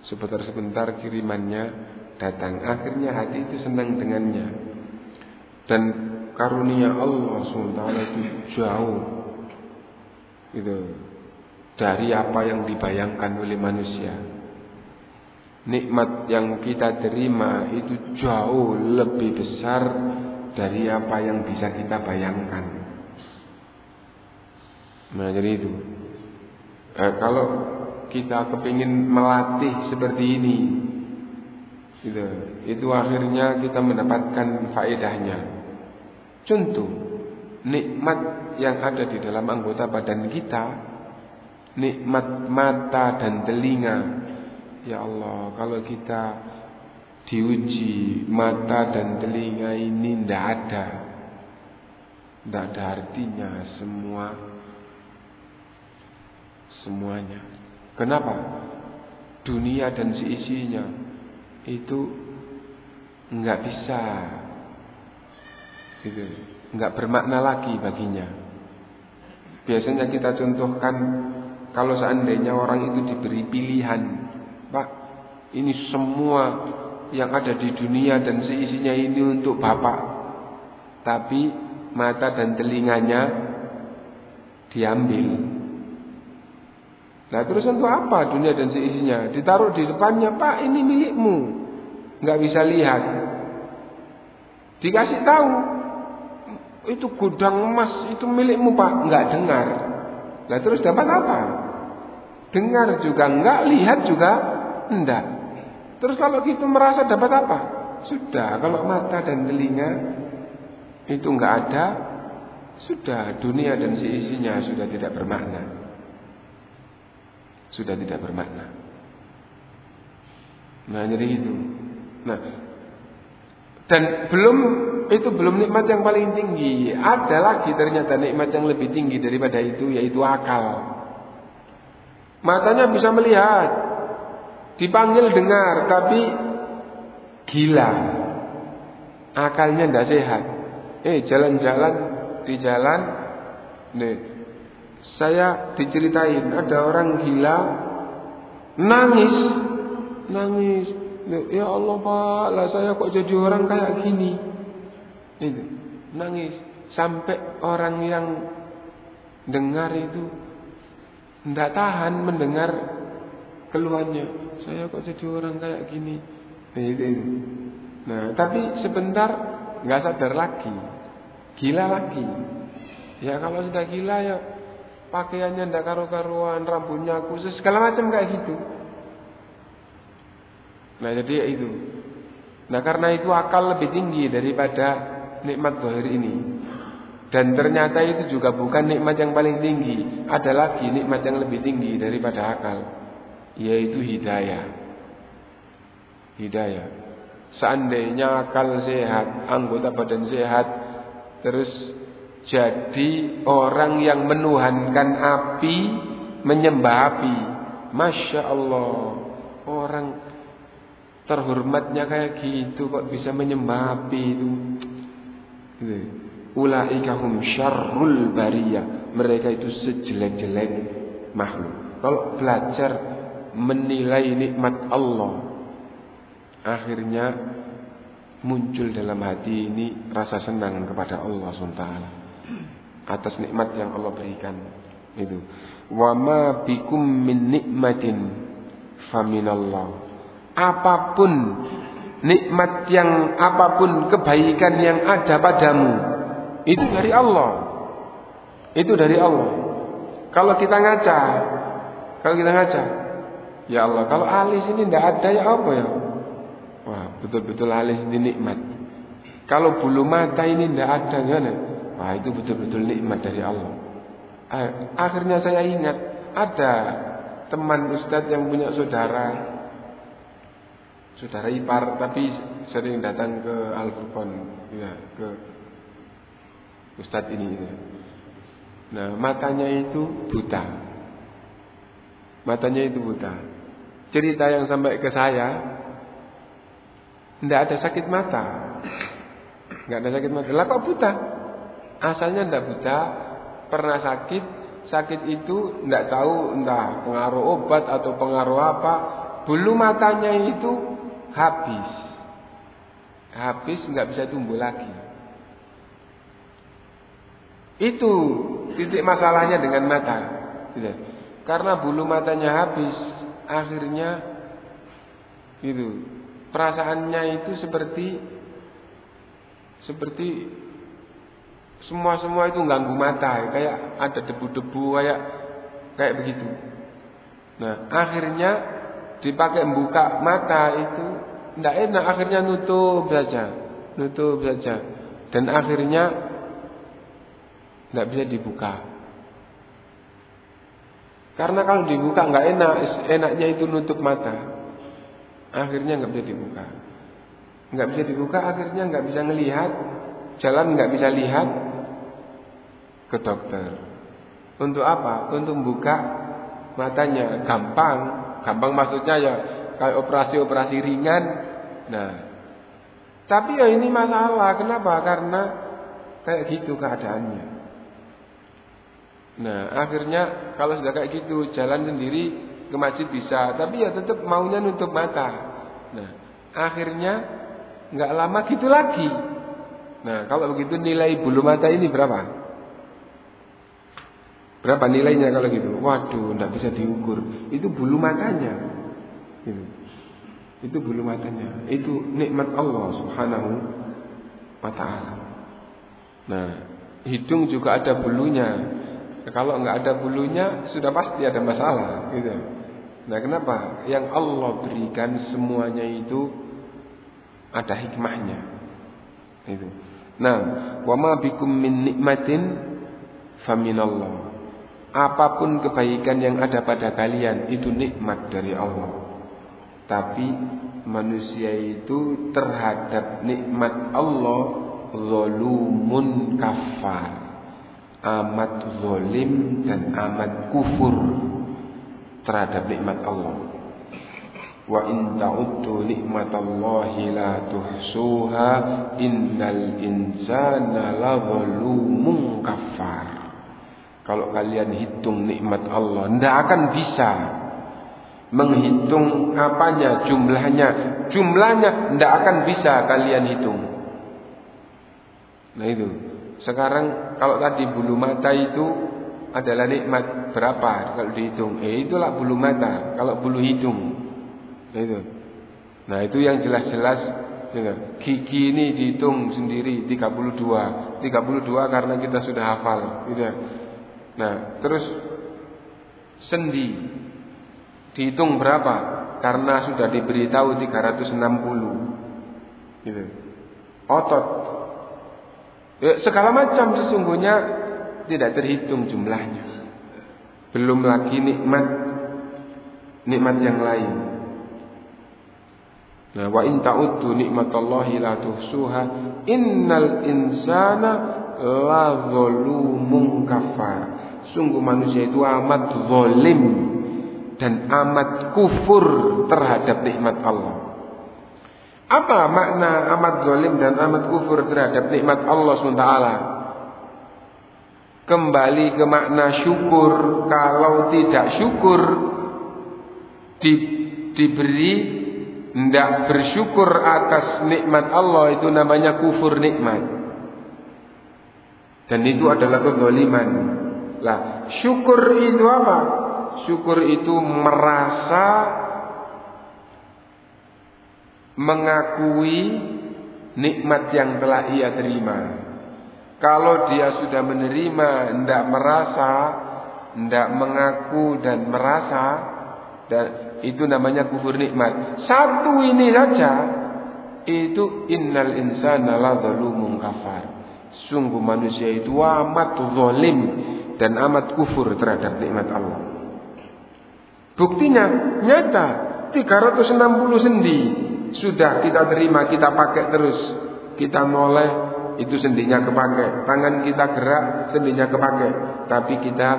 [SPEAKER 1] sebentar-sebentar kirimannya datang. Akhirnya hati itu senang dengannya. Dan karunia Allah SWT itu jauh. Itu dari apa yang dibayangkan oleh manusia. Nikmat yang kita terima itu jauh lebih besar dari apa yang bisa kita bayangkan. Nah jadi itu. Eh, kalau kita kepingin melatih seperti ini, gitu, itu akhirnya kita mendapatkan faedahnya. Contoh, nikmat yang ada di dalam anggota badan kita, nikmat mata dan telinga. Ya Allah, kalau kita diuji mata dan telinga ini tidak ada, tidak ada artinya semua, semuanya. Kenapa? Dunia dan seisinya itu nggak bisa gitu nggak bermakna lagi baginya biasanya kita contohkan kalau seandainya orang itu diberi pilihan pak ini semua yang ada di dunia dan seisinya ini untuk bapak tapi mata dan telinganya diambil Nah terus untuk apa dunia dan seisinya? Ditaruh di depannya, Pak ini milikmu. Nggak bisa lihat. Dikasih tahu, itu gudang emas itu milikmu pak nggak dengar nah terus dapat apa dengar juga nggak lihat juga enggak terus kalau gitu merasa dapat apa? Sudah kalau mata dan telinga itu nggak ada sudah dunia dan seisinya sudah tidak bermakna. Sudah tidak bermakna. Nah jadi itu nah dan belum itu belum nikmat yang paling tinggi. Ada lagi ternyata nikmat yang lebih tinggi daripada itu yaitu akal. Matanya bisa melihat, dipanggil dengar, tapi gila. Akalnya tidak sehat. Eh jalan-jalan di jalan, nih saya diceritain ada orang gila nangis, nangis Ya Allah Pak, lah saya kok jadi orang kayak gini. Itu nangis sampai orang yang dengar itu tidak tahan mendengar keluhannya. Saya kok jadi orang kayak gini. Nah. Nah, tapi sebentar nggak sadar lagi, gila lagi. Ya kalau sudah gila ya pakaiannya ndak karu-karuan, rambutnya khusus segala macam kayak gitu. Nah jadi itu. Nah karena itu akal lebih tinggi daripada nikmat zahir ini. Dan ternyata itu juga bukan nikmat yang paling tinggi. Ada lagi nikmat yang lebih tinggi daripada akal. Yaitu hidayah. Hidayah. Seandainya akal sehat, anggota badan sehat, terus jadi orang yang menuhankan api, menyembah api. Masya Allah. Orang terhormatnya kayak gitu kok bisa menyembah api itu. Gitu. Ulaika hum syarrul bariyah. Mereka itu sejelek-jelek makhluk. Kalau belajar menilai nikmat Allah, akhirnya muncul dalam hati ini rasa senang kepada Allah SWT atas nikmat yang Allah berikan. Itu. Wa ma bikum min nikmatin faminallah. Apa pun nikmat yang apa pun kebaikan yang ada padamu itu dari Allah. Itu dari Allah. Kalau kita ngaca, kalau kita ngaca, ya Allah, kalau alis ini tidak ada ya apa ya? Wah, betul-betul alis ini nikmat. Kalau bulu mata ini tidak ada gimana? Wah, itu betul-betul nikmat dari Allah. Eh, akhirnya saya ingat ada teman ustadz yang punya saudara saudara ipar tapi sering datang ke Al Furqan ya ke ustadz ini ya. nah matanya itu buta matanya itu buta cerita yang sampai ke saya tidak ada sakit mata nggak ada sakit mata lah kok buta asalnya tidak buta pernah sakit, sakit itu tidak tahu entah pengaruh obat atau pengaruh apa, bulu matanya itu habis. Habis nggak bisa tumbuh lagi. Itu titik masalahnya dengan mata. Karena bulu matanya habis, akhirnya itu perasaannya itu seperti seperti semua semua itu ganggu mata, kayak ada debu-debu kayak kayak begitu. Nah, akhirnya dipakai membuka mata itu tidak enak, akhirnya nutup saja, nutup saja, dan akhirnya tidak bisa dibuka. Karena kalau dibuka nggak enak, enaknya itu nutup mata. Akhirnya nggak bisa dibuka, nggak bisa dibuka, akhirnya nggak bisa ngelihat, jalan nggak bisa lihat, ke dokter. Untuk apa? Untuk membuka matanya. Gampang. Gampang maksudnya ya kayak operasi-operasi ringan. Nah, tapi ya ini masalah. Kenapa? Karena kayak gitu keadaannya. Nah, akhirnya kalau sudah kayak gitu jalan sendiri ke masjid bisa, tapi ya tetap maunya nutup mata. Nah, akhirnya nggak lama gitu lagi. Nah, kalau begitu nilai bulu mata ini berapa? Berapa nilainya kalau gitu? Waduh, tidak bisa diukur. Itu bulu matanya. Gitu. Itu bulu matanya. Itu nikmat Allah Subhanahu wa taala. Nah, hidung juga ada bulunya. Kalau nggak ada bulunya, sudah pasti ada masalah, gitu. Nah, kenapa? Yang Allah berikan semuanya itu ada hikmahnya. Itu. Nah, wa ma bikum min nikmatin faminallah. Apa pun kebaikan yang ada pada kalian itu nikmat dari Allah. Tapi manusia itu terhadap nikmat Allah zalumun kafar. Amat zalim dan amat kufur terhadap nikmat Allah. Wa in ta'uddu nikmatallahi la tuhsuha innal insana la zalumun kafar. Kalau kalian hitung nikmat Allah, tidak akan bisa menghitung apanya, jumlahnya. Jumlahnya tidak akan bisa kalian hitung. Nah itu. Sekarang kalau tadi bulu mata itu adalah nikmat berapa kalau dihitung? Eh itulah bulu mata kalau bulu hidung. Itu. Nah itu yang jelas-jelas Gigi ini dihitung sendiri 32. 32 karena kita sudah hafal. Gitu. Nah, terus sendi dihitung berapa? Karena sudah diberitahu 360. Gitu. Otot. Ya, segala macam sesungguhnya tidak terhitung jumlahnya. Belum lagi nikmat nikmat yang lain. Nah, wa in ta'uddu nikmatallahi la tuhsuha innal insana la zalumun kafar. Sungguh manusia itu amat zalim dan amat kufur terhadap nikmat Allah. Apa makna amat zalim dan amat kufur terhadap nikmat Allah SWT? Kembali ke makna syukur. Kalau tidak syukur, di, diberi tidak bersyukur atas nikmat Allah itu namanya kufur nikmat. Dan itu adalah kezaliman. Lah, syukur itu apa? Syukur itu merasa mengakui nikmat yang telah ia terima. Kalau dia sudah menerima, tidak merasa, tidak mengaku dan merasa, dan itu namanya kufur nikmat. Satu ini saja, itu innal insana la kafar. Sungguh manusia itu amat zalim dan amat kufur terhadap nikmat Allah. Buktinya nyata 360 sendi sudah kita terima, kita pakai terus. Kita noleh, itu sendinya kepake. Tangan kita gerak, sendinya kepake. Tapi kita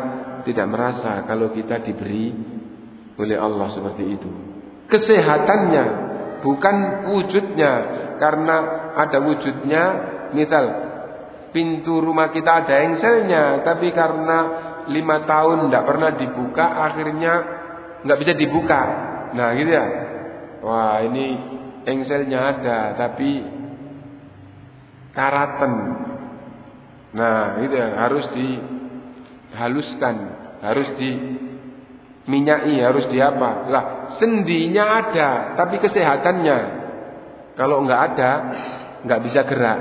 [SPEAKER 1] tidak merasa kalau kita diberi oleh Allah seperti itu. Kesehatannya, bukan wujudnya. Karena ada wujudnya, misal pintu rumah kita ada engselnya, tapi karena lima tahun tidak pernah dibuka, akhirnya nggak bisa dibuka. Nah gitu ya. Wah ini engselnya ada tapi karatan. Nah, itu ya, harus dihaluskan, harus diminyai, harus di apa? Lah, sendinya ada, tapi kesehatannya kalau nggak ada, nggak bisa gerak.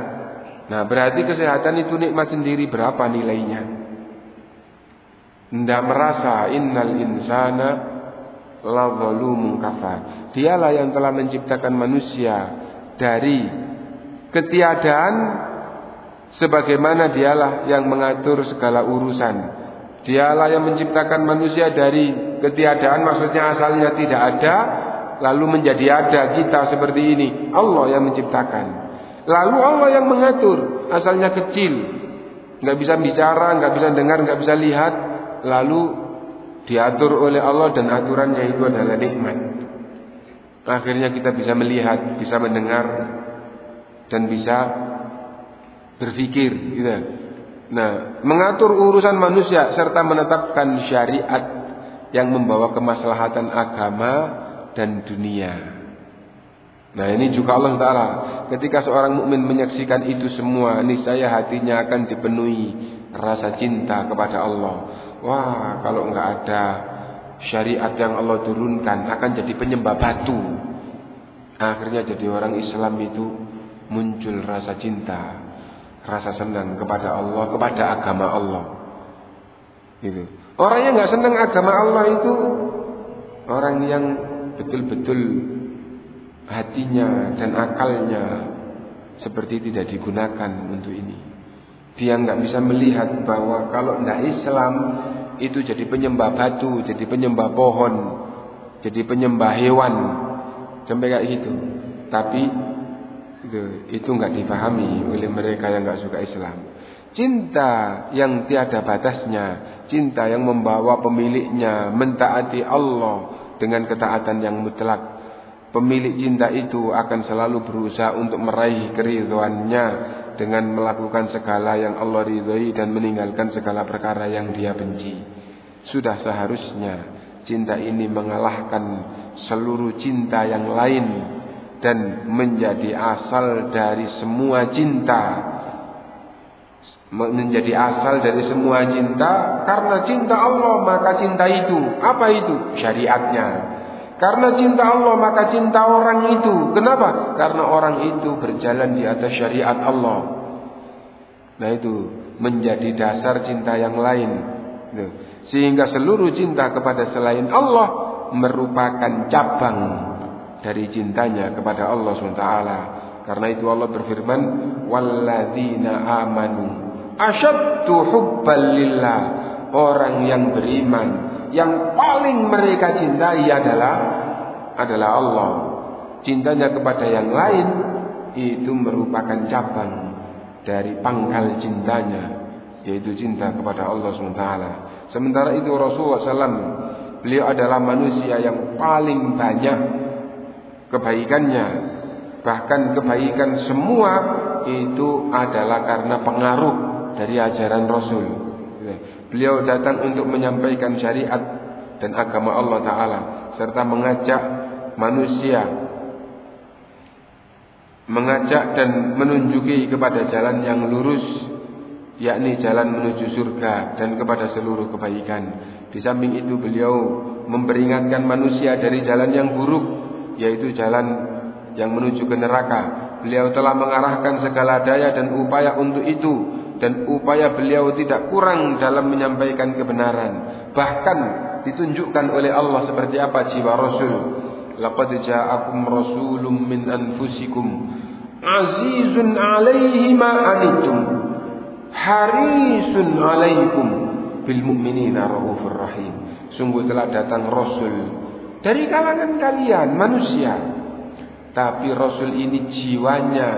[SPEAKER 1] Nah, berarti kesehatan itu nikmat sendiri berapa nilainya? Tidak merasa innal insana la zalumun kafar. Dialah yang telah menciptakan manusia dari ketiadaan sebagaimana dialah yang mengatur segala urusan. Dialah yang menciptakan manusia dari ketiadaan maksudnya asalnya tidak ada lalu menjadi ada kita seperti ini. Allah yang menciptakan. Lalu Allah yang mengatur asalnya kecil nggak bisa bicara, nggak bisa dengar, nggak bisa lihat, lalu diatur oleh Allah dan aturannya itu adalah nikmat. Akhirnya kita bisa melihat, bisa mendengar dan bisa berpikir gitu. Nah, mengatur urusan manusia serta menetapkan syariat yang membawa kemaslahatan agama dan dunia. Nah, ini juga Allah Taala ketika seorang mukmin menyaksikan itu semua, niscaya hatinya akan dipenuhi rasa cinta kepada Allah. Wah, kalau enggak ada syariat yang Allah turunkan akan jadi penyembah batu. Akhirnya jadi orang Islam itu muncul rasa cinta, rasa senang kepada Allah, kepada agama Allah. Gitu. Orang yang nggak senang agama Allah itu orang yang betul-betul hatinya dan akalnya seperti tidak digunakan untuk ini. Dia nggak bisa melihat bahwa kalau tidak Islam itu jadi penyembah batu, jadi penyembah pohon, jadi penyembah hewan, sampai kayak gitu. Tapi itu itu nggak dipahami oleh mereka yang nggak suka Islam. Cinta yang tiada batasnya, cinta yang membawa pemiliknya mentaati Allah dengan ketaatan yang mutlak. Pemilik cinta itu akan selalu berusaha untuk meraih keridhoannya dengan melakukan segala yang Allah ridhoi dan meninggalkan segala perkara yang dia benci. Sudah seharusnya cinta ini mengalahkan seluruh cinta yang lain dan menjadi asal dari semua cinta. Menjadi asal dari semua cinta karena cinta Allah maka cinta itu apa itu syariatnya karena cinta Allah maka cinta orang itu. Kenapa? Karena orang itu berjalan di atas syariat Allah. Nah itu menjadi dasar cinta yang lain. Sehingga seluruh cinta kepada selain Allah merupakan cabang dari cintanya kepada Allah SWT. Karena itu Allah berfirman, "Walladzina amanu asyaddu hubban lillah." Orang yang beriman yang paling mereka cintai adalah adalah Allah. Cintanya kepada yang lain itu merupakan cabang dari pangkal cintanya yaitu cinta kepada Allah SWT. Sementara itu Rasulullah SAW beliau adalah manusia yang paling banyak kebaikannya. Bahkan kebaikan semua itu adalah karena pengaruh dari ajaran Rasul. Beliau datang untuk menyampaikan syariat dan agama Allah Ta'ala. Serta mengajak manusia. Mengajak dan menunjuki kepada jalan yang lurus. yakni jalan menuju surga dan kepada seluruh kebaikan. Di samping itu beliau memperingatkan manusia dari jalan yang buruk, yaitu jalan yang menuju ke neraka. Beliau telah mengarahkan segala daya dan upaya untuk itu dan upaya beliau tidak kurang dalam menyampaikan kebenaran. Bahkan ditunjukkan oleh Allah seperti apa jiwa Rasul. Laqad ja'akum rasulun min anfusikum azizun 'alaihi ma anittum harisun 'alaikum bil mu'minina raufur rahim. Sungguh telah datang rasul dari kalangan kalian manusia. Tapi rasul ini jiwanya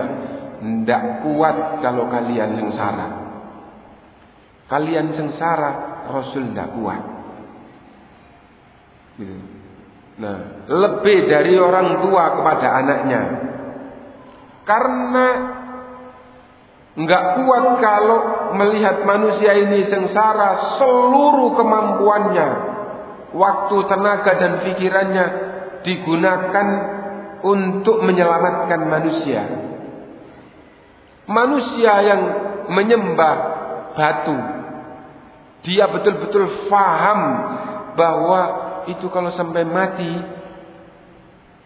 [SPEAKER 1] tidak kuat kalau kalian sengsara. Kalian sengsara, rasul tidak kuat. Gitu. Nah, lebih dari orang tua kepada anaknya. Karena nggak kuat kalau melihat manusia ini sengsara seluruh kemampuannya, waktu, tenaga dan pikirannya digunakan untuk menyelamatkan manusia. Manusia yang menyembah batu, dia betul-betul faham bahwa itu kalau sampai mati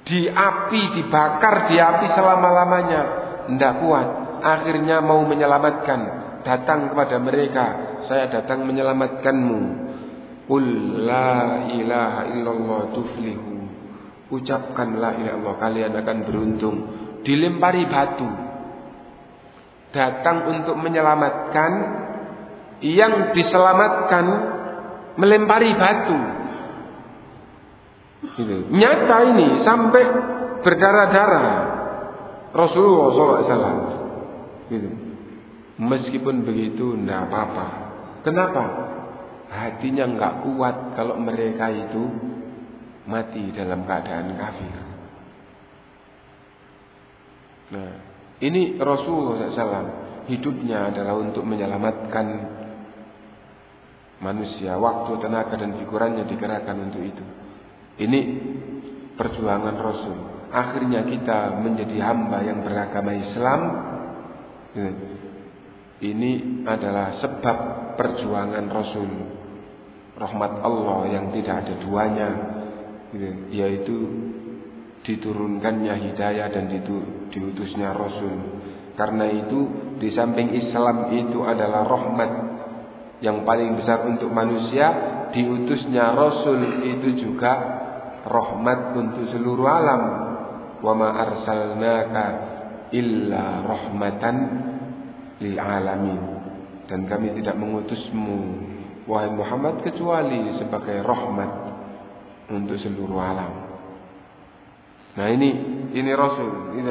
[SPEAKER 1] di api dibakar di api selama-lamanya tidak kuat. Akhirnya mau menyelamatkan. Datang kepada mereka saya datang menyelamatkanmu. Qul la ilaha illallah tuflihu. Ucapkan la ilaha illallah kalian akan beruntung. Dilempari batu datang untuk menyelamatkan yang diselamatkan melempari batu Gitu. Nyata ini sampai berdarah-darah Rasulullah SAW. Gitu. Meskipun begitu tidak apa-apa. Kenapa? Hatinya nggak kuat kalau mereka itu mati dalam keadaan kafir. Nah, ini Rasulullah SAW hidupnya adalah untuk menyelamatkan manusia. Waktu, tenaga dan pikirannya dikerahkan untuk itu. Ini perjuangan Rasul. Akhirnya kita menjadi hamba yang beragama Islam. Ini adalah sebab perjuangan Rasul. Rahmat Allah yang tidak ada duanya. Yaitu diturunkannya hidayah dan diutusnya Rasul. Karena itu di samping Islam itu adalah rahmat yang paling besar untuk manusia, diutusnya Rasul itu juga rahmat untuk seluruh alam. Wa ma arsalnaka illa rahmatan lil alamin. Dan kami tidak mengutusmu wahai Muhammad kecuali sebagai rahmat untuk seluruh alam. Nah ini ini Rasul, ini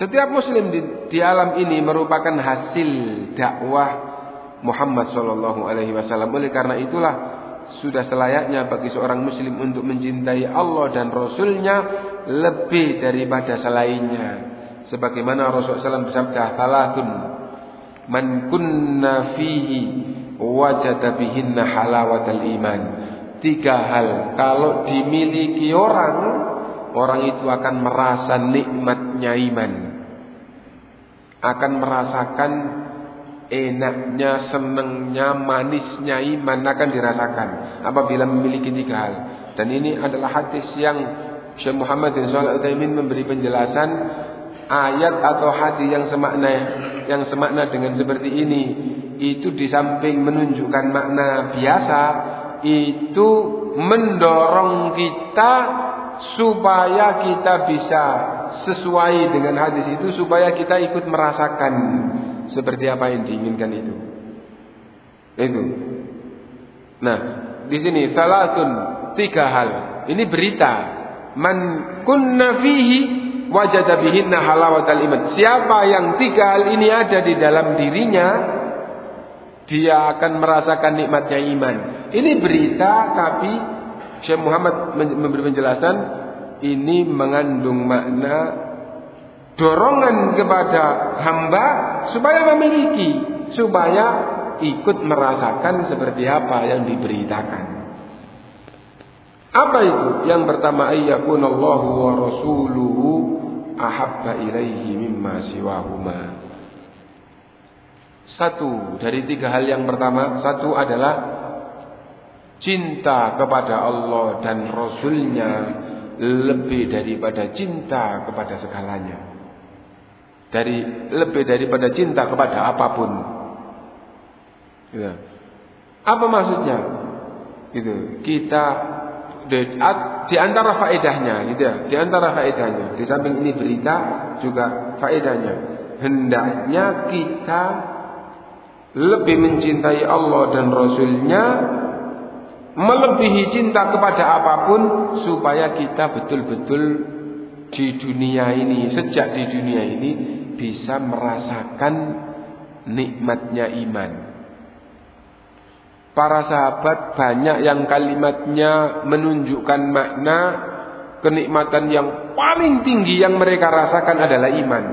[SPEAKER 1] Setiap muslim di, di alam ini merupakan hasil dakwah Muhammad Shallallahu Alaihi Wasallam. Oleh karena itulah sudah selayaknya bagi seorang Muslim untuk mencintai Allah dan Rasulnya lebih daripada selainnya. Sebagaimana Rasulullah SAW bersabda, "Salatun man kunna fihi wajada bihinna halawatal iman." Tiga hal kalau dimiliki orang, orang itu akan merasa nikmatnya iman. Akan merasakan enaknya, senangnya, manisnya iman akan dirasakan apabila memiliki tiga hal. Dan ini adalah hadis yang Syekh Muhammad bin Shalih Utsaimin memberi penjelasan ayat atau hadis yang semakna yang semakna dengan seperti ini itu di samping menunjukkan makna biasa itu mendorong kita supaya kita bisa sesuai dengan hadis itu supaya kita ikut merasakan seperti apa yang diinginkan itu. Itu. Nah, di sini salatun tiga hal. Ini berita. Man kunna fihi wajada bihinna halawatal iman. Siapa yang tiga hal ini ada di dalam dirinya, dia akan merasakan nikmatnya iman. Ini berita tapi Syekh Muhammad memberi penjelasan ini mengandung makna dorongan kepada hamba supaya memiliki, supaya ikut merasakan seperti apa yang diberitakan. Apa itu? Yang pertama ayyakunallahu wa rasuluhu ahabba ilaihi mimma siwahuma. Satu dari tiga hal yang pertama, satu adalah cinta kepada Allah dan Rasulnya lebih daripada cinta kepada segalanya. Dari lebih daripada cinta kepada apa pun. Gitu. Apa maksudnya? Gitu. Kita di, di antara faedahnya gitu ya, di antara faedahnya. Di samping ini berita juga faedahnya. Hendaknya kita lebih mencintai Allah dan Rasulnya melebihi cinta kepada apa pun supaya kita betul-betul di dunia ini sejak di dunia ini bisa merasakan nikmatnya iman. Para sahabat banyak yang kalimatnya menunjukkan makna kenikmatan yang paling tinggi yang mereka rasakan adalah iman.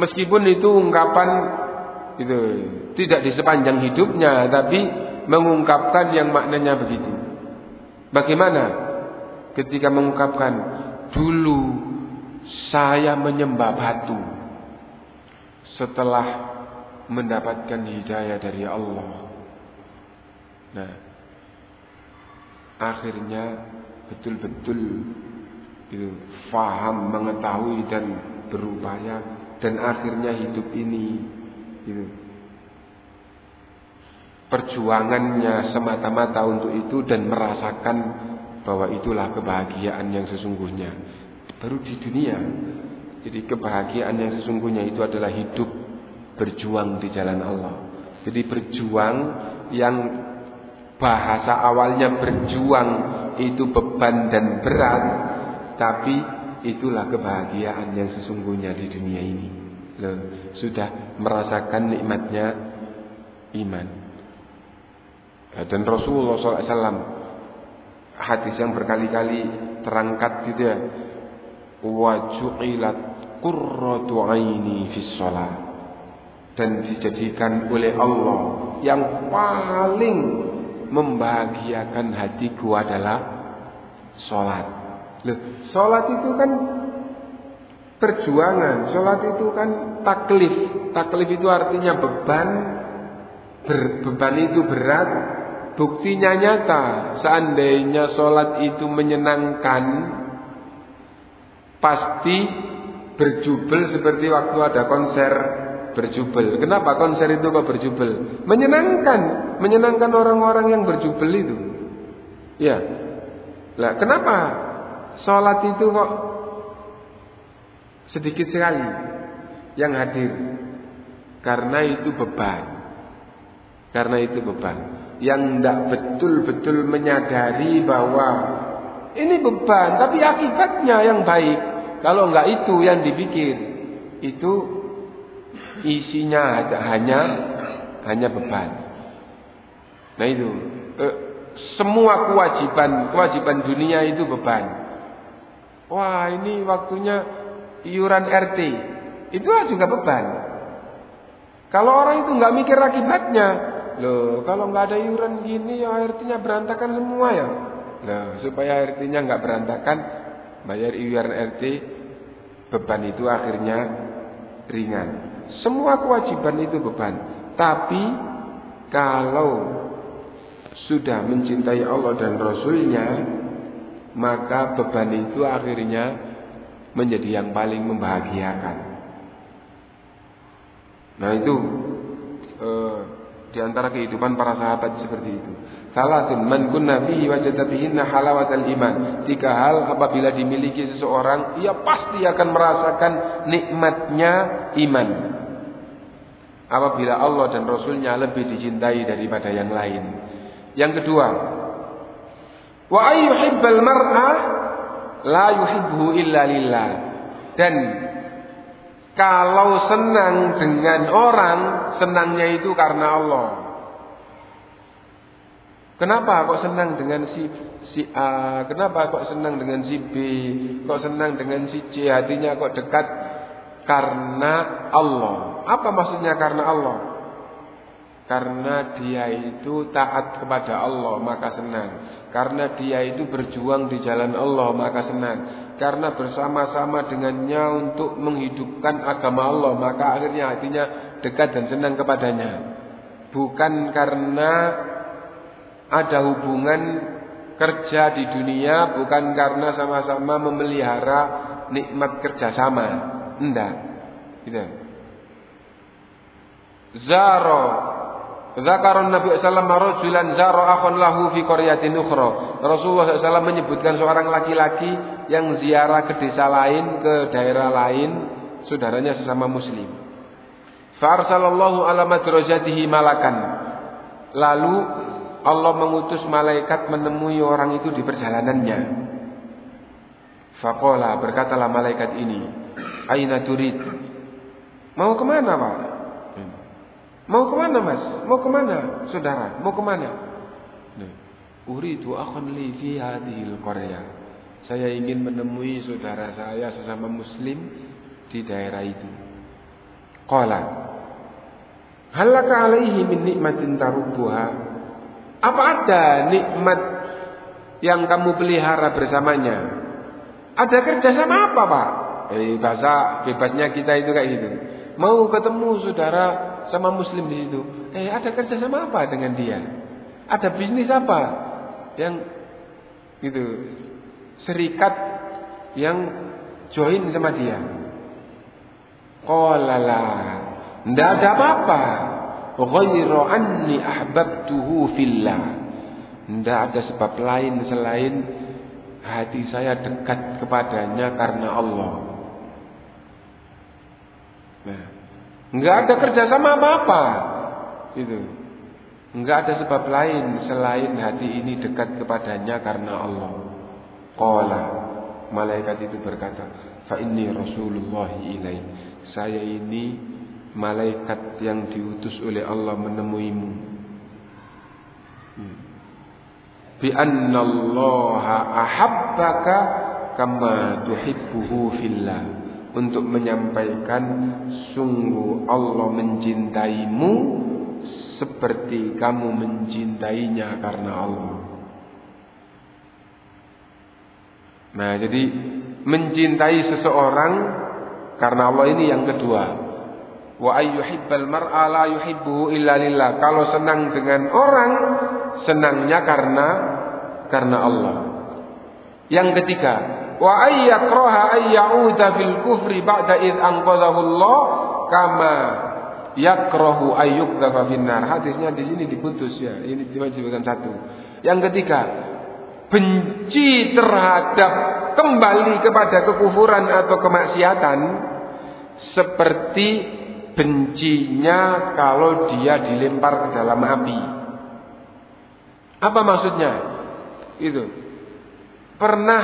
[SPEAKER 1] Meskipun itu ungkapan itu tidak di sepanjang hidupnya, tapi mengungkapkan yang maknanya begitu. Bagaimana ketika mengungkapkan dulu saya menyembah batu setelah mendapatkan hidayah dari Allah. Nah, akhirnya betul-betul itu faham, mengetahui dan berupaya dan akhirnya hidup ini itu perjuangannya semata-mata untuk itu dan merasakan bahwa itulah kebahagiaan yang sesungguhnya baru di dunia. Jadi kebahagiaan yang sesungguhnya itu adalah hidup berjuang di jalan Allah. Jadi berjuang yang bahasa awalnya berjuang itu beban dan berat, tapi itulah kebahagiaan yang sesungguhnya di dunia ini. Loh, sudah merasakan nikmatnya iman. Dan Rasulullah SAW hadis yang berkali-kali terangkat gitu ya. Wajulat qurratu aini fis shalah dan dijadikan oleh Allah yang paling membahagiakan hatiku adalah sholat. Loh, sholat itu kan perjuangan, sholat itu kan taklif. Taklif itu artinya beban, Ber, beban itu berat, buktinya nyata. Seandainya sholat itu menyenangkan, pasti berjubel seperti waktu ada konser berjubel. Kenapa konser itu kok berjubel? Menyenangkan, menyenangkan orang-orang yang berjubel itu. Ya. Lah, kenapa sholat itu kok sedikit sekali yang hadir? Karena itu beban. Karena itu beban. Yang tidak betul-betul menyadari bahwa ini beban, tapi akibatnya yang baik. Kalau enggak itu yang dipikir, itu isinya hanya hanya beban. Nah itu eh, semua kewajiban kewajiban dunia itu beban. Wah ini waktunya iuran RT itu juga beban. Kalau orang itu nggak mikir akibatnya, loh kalau nggak ada iuran gini ya RT-nya berantakan semua ya. Loh supaya RT-nya nggak berantakan, bayar iuran RT beban itu akhirnya ringan. Semua kewajiban itu beban. Tapi kalau sudah mencintai Allah dan Rasulnya, maka beban itu akhirnya menjadi yang paling membahagiakan. Nah itu eh, di antara kehidupan para sahabat seperti itu. Salatun man kunna fihi wajada bihinna halawatal iman. Tiga hal apabila dimiliki seseorang, ia pasti akan merasakan nikmatnya iman apabila Allah dan Rasulnya lebih dicintai daripada yang lain. Yang kedua, wa ayyuhibbal mar'a la yuhibbu illa lillah. Dan kalau senang dengan orang, senangnya itu karena Allah. Kenapa kok senang dengan si si A? Kenapa kok senang dengan si B? Kok senang dengan si C? Hatinya kok dekat karena Allah. Apa maksudnya karena Allah? Karena dia itu taat kepada Allah maka senang. Karena dia itu berjuang di jalan Allah maka senang. karena bersama-sama dengannya untuk menghidupkan agama Allah, maka akhirnya hatinya dekat dan senang kepadanya. Bukan karena ada hubungan kerja di dunia, bukan karena sama-sama memelihara nikmat kerjasama. Enggak. Gitu. Zaro Zakarun Nabi sallallahu rajulan zaro akhon lahu fi qaryatin ukhra. Rasulullah SAW menyebutkan seorang laki-laki yang ziarah ke desa lain, ke daerah lain, saudaranya sesama muslim. Farsalallahu ala madrajatihi malakan. Lalu Allah mengutus malaikat menemui orang itu di perjalanannya. Faqala berkatalah malaikat ini, Aina turid? Mau ke mana pak? Mau ke mana mas? Mau ke mana saudara? Mau ke mana? Uridu akhun li fi hadhil qarya. Saya ingin menemui saudara saya sesama muslim di daerah itu. Qala Halaka alaihi min nikmatin tarubbuha. Apa ada nikmat yang kamu pelihara bersamanya? Ada kerja sama apa, Pak? Eh, bahasa bebasnya kita itu kayak gitu. Mau ketemu saudara sama muslim di situ. Eh, ada kerja sama apa dengan dia? Ada bisnis apa? Yang gitu serikat yang join sama dia. Qala Tidak ada apa-apa. Ghairu anni ahbabtuhu fillah. Tidak ada sebab lain selain hati saya dekat kepadanya karena Allah. Nah, nggak ada kerjasama apa-apa, itu. Nggak ada sebab lain selain hati ini dekat kepadanya karena Allah. Qala malaikat itu berkata, "Fa inni Rasulullah ilaih." Saya ini malaikat yang diutus oleh Allah menemuimu. Bi anna Allah ahabbaka kama tuhibbuhu fillah untuk menyampaikan sungguh Allah mencintaimu seperti kamu mencintainya karena Allah. Nah, jadi mencintai seseorang karena Allah ini yang kedua. Wa ayyuhibbal mar'a la yuhibbuhu illa lillah. Kalau senang dengan orang, senangnya karena karena Allah. Yang ketiga, wa ayyakraha ayyauda fil kufri ba'da id anqadhahu Allah kama yakrahu ayyukdhafa finnar. Hadisnya di sini diputus ya. Ini diwajibkan satu. Yang ketiga, benci terhadap kembali kepada kekufuran atau kemaksiatan seperti bencinya kalau dia dilempar ke dalam api. Apa maksudnya? Itu. Pernah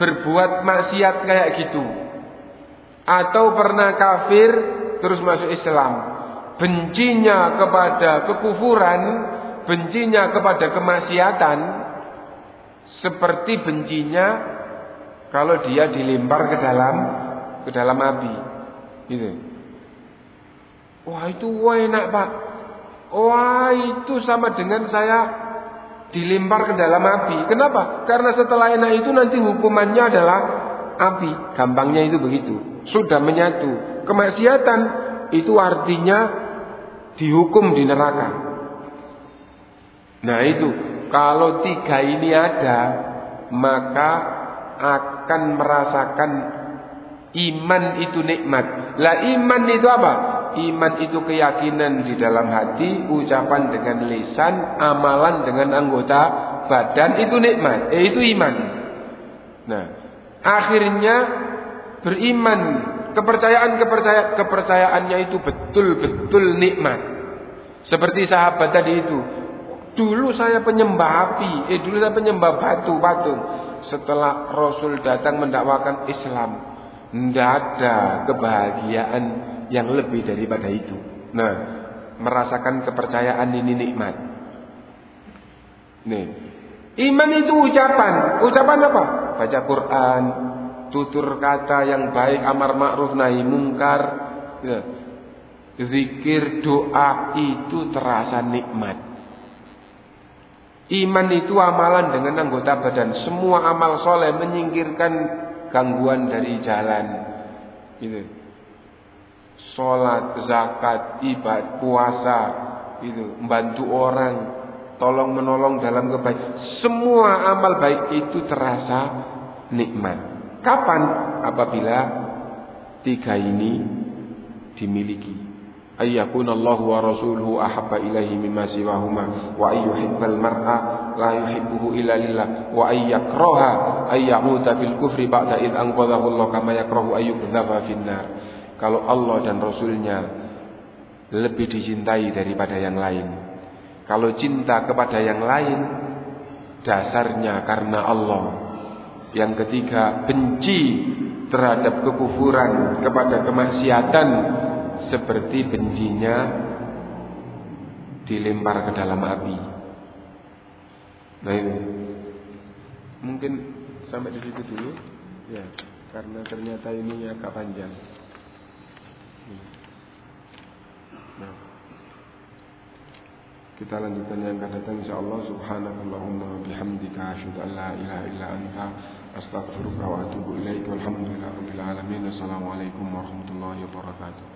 [SPEAKER 1] berbuat maksiat kayak gitu. Atau pernah kafir terus masuk Islam. Bencinya kepada kekufuran bencinya kepada kemaksiatan seperti bencinya kalau dia dilempar ke dalam ke dalam api. Gitu. Wah itu wah enak pak. Wah itu sama dengan saya dilempar ke dalam api. Kenapa? Karena setelah enak itu nanti hukumannya adalah api. Gampangnya itu begitu. Sudah menyatu. Kemaksiatan itu artinya dihukum di neraka. Nah itu, kalau tiga ini ada, maka akan merasakan iman itu nikmat. Lah iman itu apa? Iman itu keyakinan di dalam hati, ucapan dengan lisan, amalan dengan anggota badan itu nikmat. Eh itu iman. Nah, akhirnya beriman, kepercayaan kepercayaan kepercayaannya itu betul-betul nikmat. Seperti sahabat tadi itu. Dulu saya penyembah api, eh dulu saya penyembah batu, batu. Setelah Rasul datang mendakwakan Islam, tidak ada kebahagiaan yang lebih daripada itu. Nah, merasakan kepercayaan ini nikmat. Nih, iman itu ucapan. Ucapan apa? Baca Quran, tutur kata yang baik, amar ma'ruf nahi mungkar. Ya. Zikir, doa itu terasa nikmat. Iman itu amalan dengan anggota badan. Semua amal soleh menyingkirkan gangguan dari jalan. Gitu. Sholat, zakat, ibadah, puasa, itu membantu orang, tolong menolong dalam kebaikan. Semua amal baik itu terasa nikmat. Kapan? Apabila tiga ini dimiliki ayyakun Allah wa rasuluhu ahabba ilaihi mimma siwahuma wa ayyuhibbal mar'a la yuhibbuhu illa lillah wa ayyakraha ayyamuta fil kufri ba'da id anqadhahu Allah kama yakrahu ayyukdhafa finnar kalau Allah dan Rasulnya lebih dicintai daripada yang lain kalau cinta kepada yang lain dasarnya karena Allah yang ketiga benci terhadap kekufuran kepada kemaksiatan seperti bencinya dilempar ke dalam api. Nah mungkin sampai di situ dulu, ya karena ternyata ini agak panjang. Kita lanjutkan yang akan datang insyaallah. Subhanakallahumma bihamdika asyhadu an la ilaha illa anta astaghfiruka wa atubu ilaik. Walhamdulillahi rabbil alamin. Assalamualaikum warahmatullahi wabarakatuh